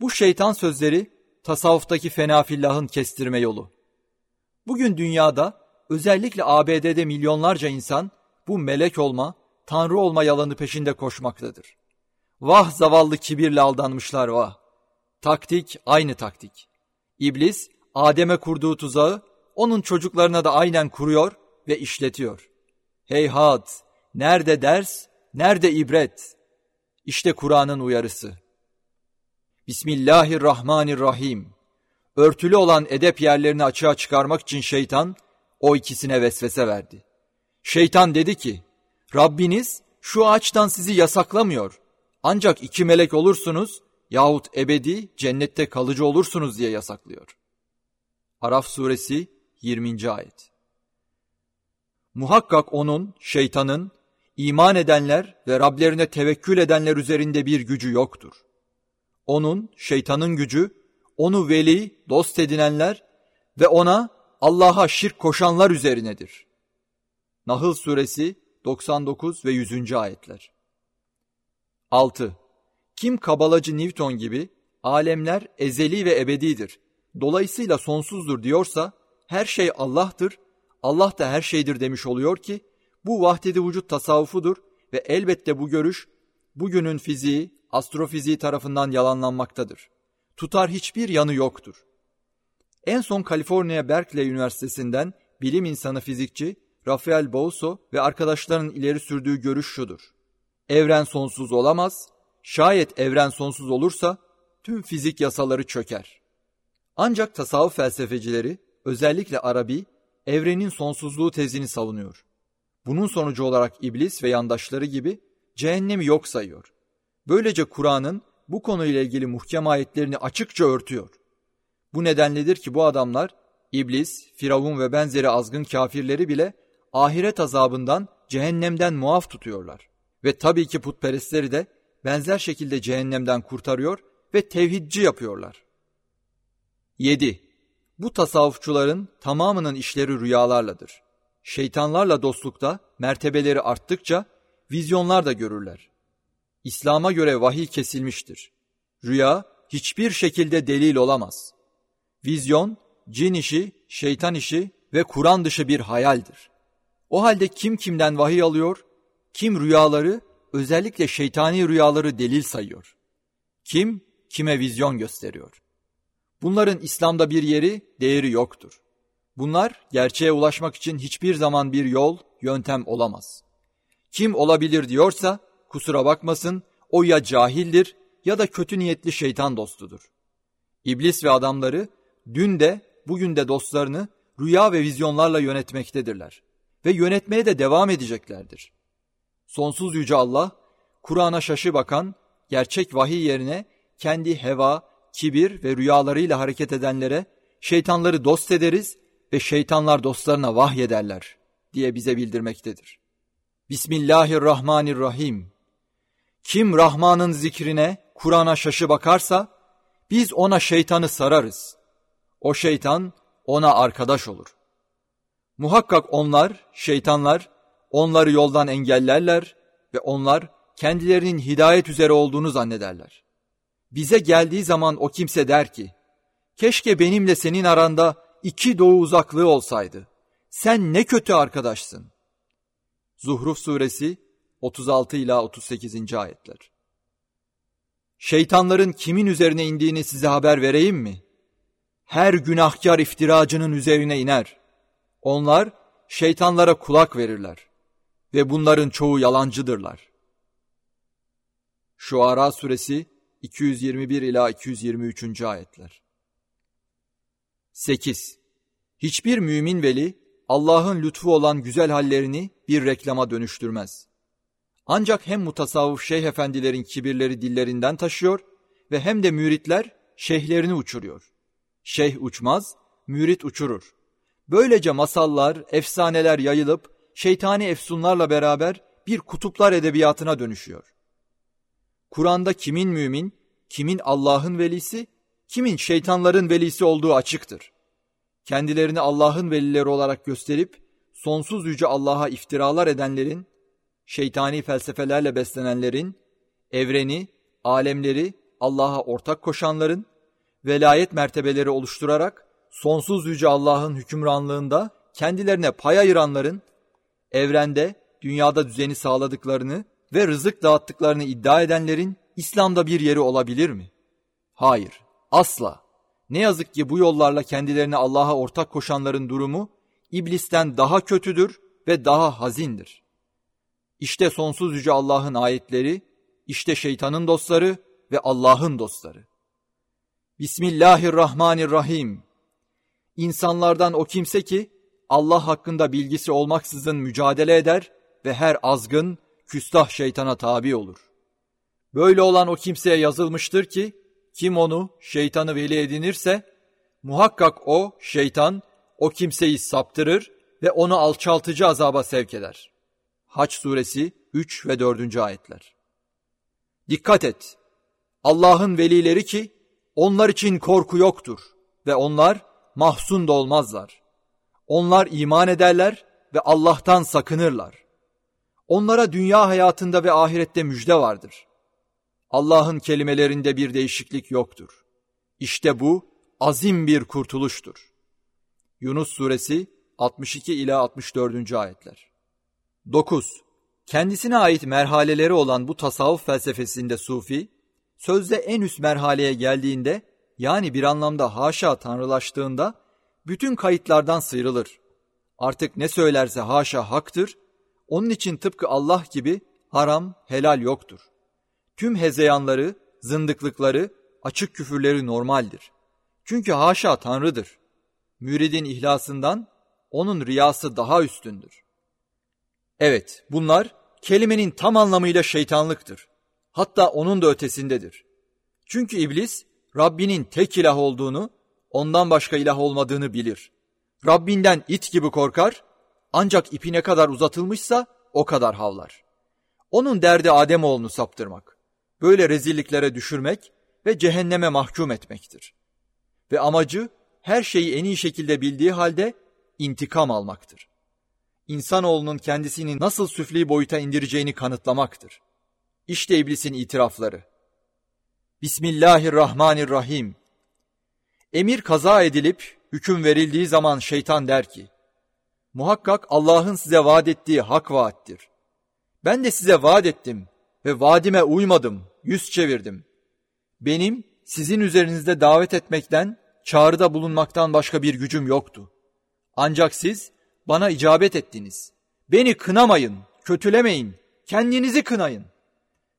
Bu şeytan sözleri tasavvuftaki fenafillahın kestirme yolu. Bugün dünyada özellikle ABD'de milyonlarca insan bu melek olma, tanrı olma yalanı peşinde koşmaktadır. Vah zavallı kibirle aldanmışlar vah. Taktik aynı taktik. İblis Adem'e kurduğu tuzağı onun çocuklarına da aynen kuruyor ve işletiyor. Heyhat, nerede ders, nerede ibret? İşte Kur'an'ın uyarısı. Bismillahirrahmanirrahim. Örtülü olan edep yerlerini açığa çıkarmak için şeytan o ikisine vesvese verdi. Şeytan dedi ki, Rabbiniz şu ağaçtan sizi yasaklamıyor. Ancak iki melek olursunuz yahut ebedi cennette kalıcı olursunuz diye yasaklıyor. Araf suresi 20. ayet. Muhakkak onun, şeytanın, iman edenler ve Rablerine tevekkül edenler üzerinde bir gücü yoktur. Onun, şeytanın gücü, onu veli, dost edinenler ve ona Allah'a şirk koşanlar üzerinedir. Nahl suresi 99 ve 100. ayetler. 6. Kim kabalacı Newton gibi alemler ezeli ve ebedidir. Dolayısıyla sonsuzdur diyorsa her şey Allah'tır, Allah da her şeydir demiş oluyor ki bu vahdedi vücut tasavvufudur ve elbette bu görüş bugünün fiziği, astrofiziği tarafından yalanlanmaktadır. Tutar hiçbir yanı yoktur. En son Kaliforniya Berkeley Üniversitesi'nden bilim insanı fizikçi Rafael Bousso ve arkadaşlarının ileri sürdüğü görüş şudur. Evren sonsuz olamaz, şayet evren sonsuz olursa tüm fizik yasaları çöker. Ancak tasavvuf felsefecileri, özellikle Arabi, evrenin sonsuzluğu tezini savunuyor. Bunun sonucu olarak iblis ve yandaşları gibi cehennemi yok sayıyor. Böylece Kur'an'ın bu konuyla ilgili muhkem ayetlerini açıkça örtüyor. Bu nedenledir ki bu adamlar iblis, firavun ve benzeri azgın kafirleri bile ahiret azabından, cehennemden muaf tutuyorlar. Ve tabii ki putperestleri de benzer şekilde cehennemden kurtarıyor ve tevhidci yapıyorlar. 7. Bu tasavvufçuların tamamının işleri rüyalarladır. Şeytanlarla dostlukta mertebeleri arttıkça vizyonlar da görürler. İslam'a göre vahiy kesilmiştir. Rüya hiçbir şekilde delil olamaz. Vizyon, cin işi, şeytan işi ve Kur'an dışı bir hayaldir. O halde kim kimden vahiy alıyor, kim rüyaları, özellikle şeytani rüyaları delil sayıyor. Kim kime vizyon gösteriyor. Bunların İslam'da bir yeri, değeri yoktur. Bunlar gerçeğe ulaşmak için hiçbir zaman bir yol, yöntem olamaz. Kim olabilir diyorsa kusura bakmasın o ya cahildir ya da kötü niyetli şeytan dostudur. İblis ve adamları dün de bugün de dostlarını rüya ve vizyonlarla yönetmektedirler ve yönetmeye de devam edeceklerdir. Sonsuz yüce Allah, Kur'an'a şaşı bakan, gerçek vahiy yerine kendi heva, kibir ve rüyalarıyla hareket edenlere şeytanları dost ederiz ve şeytanlar dostlarına vahyederler diye bize bildirmektedir. Bismillahirrahmanirrahim. Kim Rahman'ın zikrine, Kur'an'a şaşı bakarsa, biz ona şeytanı sararız. O şeytan ona arkadaş olur. Muhakkak onlar, şeytanlar, onları yoldan engellerler ve onlar kendilerinin hidayet üzere olduğunu zannederler. Bize geldiği zaman o kimse der ki, keşke benimle senin aranda iki doğu uzaklığı olsaydı. Sen ne kötü arkadaşsın. Zuhruf suresi 36 ila 38. ayetler. Şeytanların kimin üzerine indiğini size haber vereyim mi? Her günahkar iftiracının üzerine iner. Onlar şeytanlara kulak verirler ve bunların çoğu yalancıdırlar. Şuara suresi 221 ila 223. ayetler. 8. Hiçbir mümin veli Allah'ın lütfu olan güzel hallerini bir reklama dönüştürmez. Ancak hem mutasavvıf şeyh efendilerin kibirleri dillerinden taşıyor ve hem de müritler şeyhlerini uçuruyor. Şeyh uçmaz, mürit uçurur. Böylece masallar, efsaneler yayılıp şeytani efsunlarla beraber bir kutuplar edebiyatına dönüşüyor. Kur'an'da kimin mümin, kimin Allah'ın velisi, kimin şeytanların velisi olduğu açıktır. Kendilerini Allah'ın velileri olarak gösterip sonsuz yüce Allah'a iftiralar edenlerin, şeytani felsefelerle beslenenlerin, evreni, alemleri Allah'a ortak koşanların, velayet mertebeleri oluşturarak sonsuz yüce Allah'ın hükümranlığında kendilerine pay ayıranların, evrende, dünyada düzeni sağladıklarını ve rızık dağıttıklarını iddia edenlerin İslam'da bir yeri olabilir mi? Hayır, asla. Ne yazık ki bu yollarla kendilerini Allah'a ortak koşanların durumu iblisten daha kötüdür ve daha hazindir. İşte sonsuz yüce Allah'ın ayetleri, işte şeytanın dostları ve Allah'ın dostları. Bismillahirrahmanirrahim. İnsanlardan o kimse ki Allah hakkında bilgisi olmaksızın mücadele eder ve her azgın, küstah şeytana tabi olur. Böyle olan o kimseye yazılmıştır ki, kim onu, şeytanı veli edinirse, muhakkak o, şeytan, o kimseyi saptırır ve onu alçaltıcı azaba sevk eder. Haç suresi 3 ve 4. ayetler. Dikkat et! Allah'ın velileri ki, onlar için korku yoktur ve onlar mahzun da olmazlar. Onlar iman ederler ve Allah'tan sakınırlar. Onlara dünya hayatında ve ahirette müjde vardır. Allah'ın kelimelerinde bir değişiklik yoktur. İşte bu azim bir kurtuluştur. Yunus suresi 62 ila 64. ayetler. 9. Kendisine ait merhaleleri olan bu tasavvuf felsefesinde sufi, sözde en üst merhaleye geldiğinde, yani bir anlamda haşa tanrılaştığında, bütün kayıtlardan sıyrılır. Artık ne söylerse haşa haktır, onun için tıpkı Allah gibi haram, helal yoktur. Tüm hezeyanları, zındıklıkları, açık küfürleri normaldir. Çünkü haşa Tanrı'dır. Müridin ihlasından onun riyası daha üstündür. Evet, bunlar kelimenin tam anlamıyla şeytanlıktır. Hatta onun da ötesindedir. Çünkü iblis Rabbinin tek ilah olduğunu, ondan başka ilah olmadığını bilir. Rabbinden it gibi korkar, ancak ipi ne kadar uzatılmışsa o kadar havlar. Onun derdi Ademoğlunu saptırmak böyle rezilliklere düşürmek ve cehenneme mahkum etmektir. Ve amacı her şeyi en iyi şekilde bildiği halde intikam almaktır. İnsanoğlunun kendisini nasıl süfli boyuta indireceğini kanıtlamaktır. İşte iblisin itirafları. Bismillahirrahmanirrahim. Emir kaza edilip hüküm verildiği zaman şeytan der ki, Muhakkak Allah'ın size vaat ettiği hak vaattir. Ben de size vaat ettim ve vaadime uymadım, yüz çevirdim. Benim sizin üzerinizde davet etmekten, çağrıda bulunmaktan başka bir gücüm yoktu. Ancak siz bana icabet ettiniz. Beni kınamayın, kötülemeyin, kendinizi kınayın.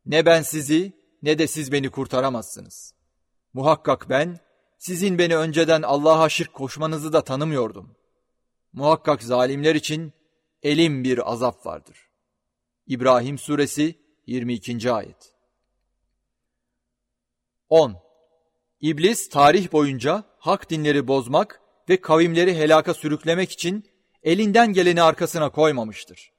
Ne ben sizi ne de siz beni kurtaramazsınız. Muhakkak ben sizin beni önceden Allah'a şirk koşmanızı da tanımıyordum. Muhakkak zalimler için elim bir azap vardır. İbrahim Suresi 22. Ayet 10. İblis tarih boyunca hak dinleri bozmak ve kavimleri helaka sürüklemek için elinden geleni arkasına koymamıştır.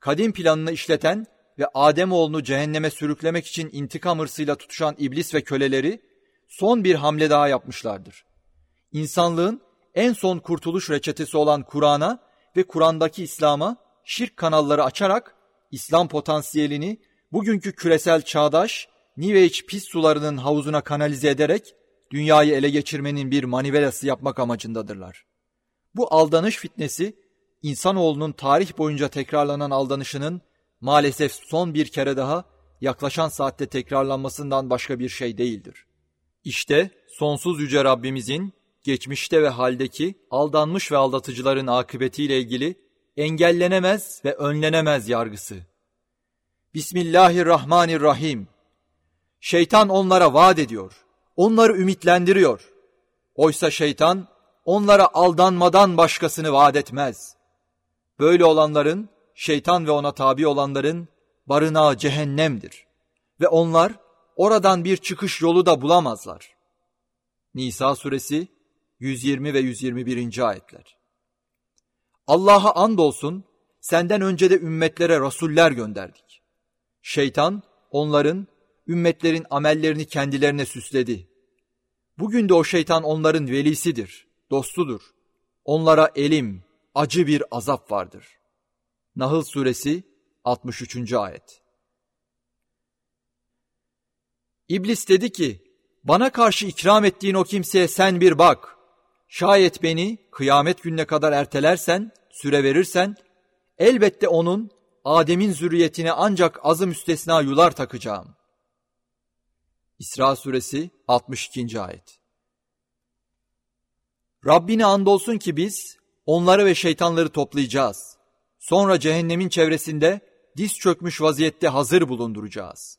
Kadim planını işleten ve Ademoğlunu cehenneme sürüklemek için intikam hırsıyla tutuşan iblis ve köleleri son bir hamle daha yapmışlardır. İnsanlığın en son kurtuluş reçetesi olan Kur'an'a ve Kur'an'daki İslam'a şirk kanalları açarak İslam potansiyelini bugünkü küresel çağdaş New Age pis sularının havuzuna kanalize ederek dünyayı ele geçirmenin bir manivelası yapmak amacındadırlar. Bu aldanış fitnesi insanoğlunun tarih boyunca tekrarlanan aldanışının maalesef son bir kere daha yaklaşan saatte tekrarlanmasından başka bir şey değildir. İşte sonsuz yüce Rabbimizin geçmişte ve haldeki aldanmış ve aldatıcıların akıbetiyle ilgili engellenemez ve önlenemez yargısı. Bismillahirrahmanirrahim. Şeytan onlara vaat ediyor. Onları ümitlendiriyor. Oysa şeytan onlara aldanmadan başkasını vaat etmez. Böyle olanların, şeytan ve ona tabi olanların barınağı cehennemdir. Ve onlar oradan bir çıkış yolu da bulamazlar. Nisa suresi 120 ve 121. ayetler. Allah'a andolsun senden önce de ümmetlere rasuller gönderdik. Şeytan onların, ümmetlerin amellerini kendilerine süsledi. Bugün de o şeytan onların velisidir, dostudur. Onlara elim, acı bir azap vardır. Nahl suresi 63. ayet. İblis dedi ki, bana karşı ikram ettiğin o kimseye sen bir bak. Şayet beni kıyamet gününe kadar ertelersen, süre verirsen, elbette onun Adem'in zürriyetine ancak azı müstesna yular takacağım. İsra suresi 62. ayet. Rabbine andolsun ki biz onları ve şeytanları toplayacağız. Sonra cehennemin çevresinde diz çökmüş vaziyette hazır bulunduracağız.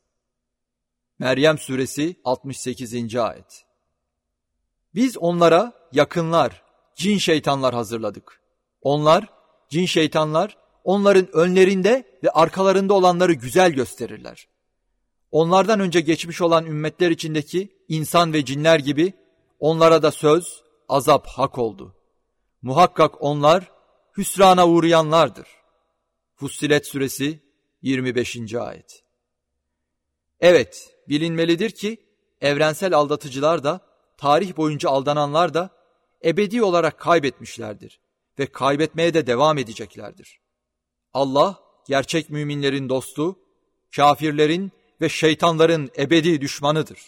Meryem suresi 68. ayet. Biz onlara yakınlar, cin şeytanlar hazırladık. Onlar, cin şeytanlar, onların önlerinde ve arkalarında olanları güzel gösterirler. Onlardan önce geçmiş olan ümmetler içindeki insan ve cinler gibi onlara da söz, azap hak oldu. Muhakkak onlar hüsrana uğrayanlardır. Fussilet suresi 25. ayet. Evet, bilinmelidir ki evrensel aldatıcılar da tarih boyunca aldananlar da ebedi olarak kaybetmişlerdir ve kaybetmeye de devam edeceklerdir. Allah gerçek müminlerin dostu, kafirlerin ve şeytanların ebedi düşmanıdır.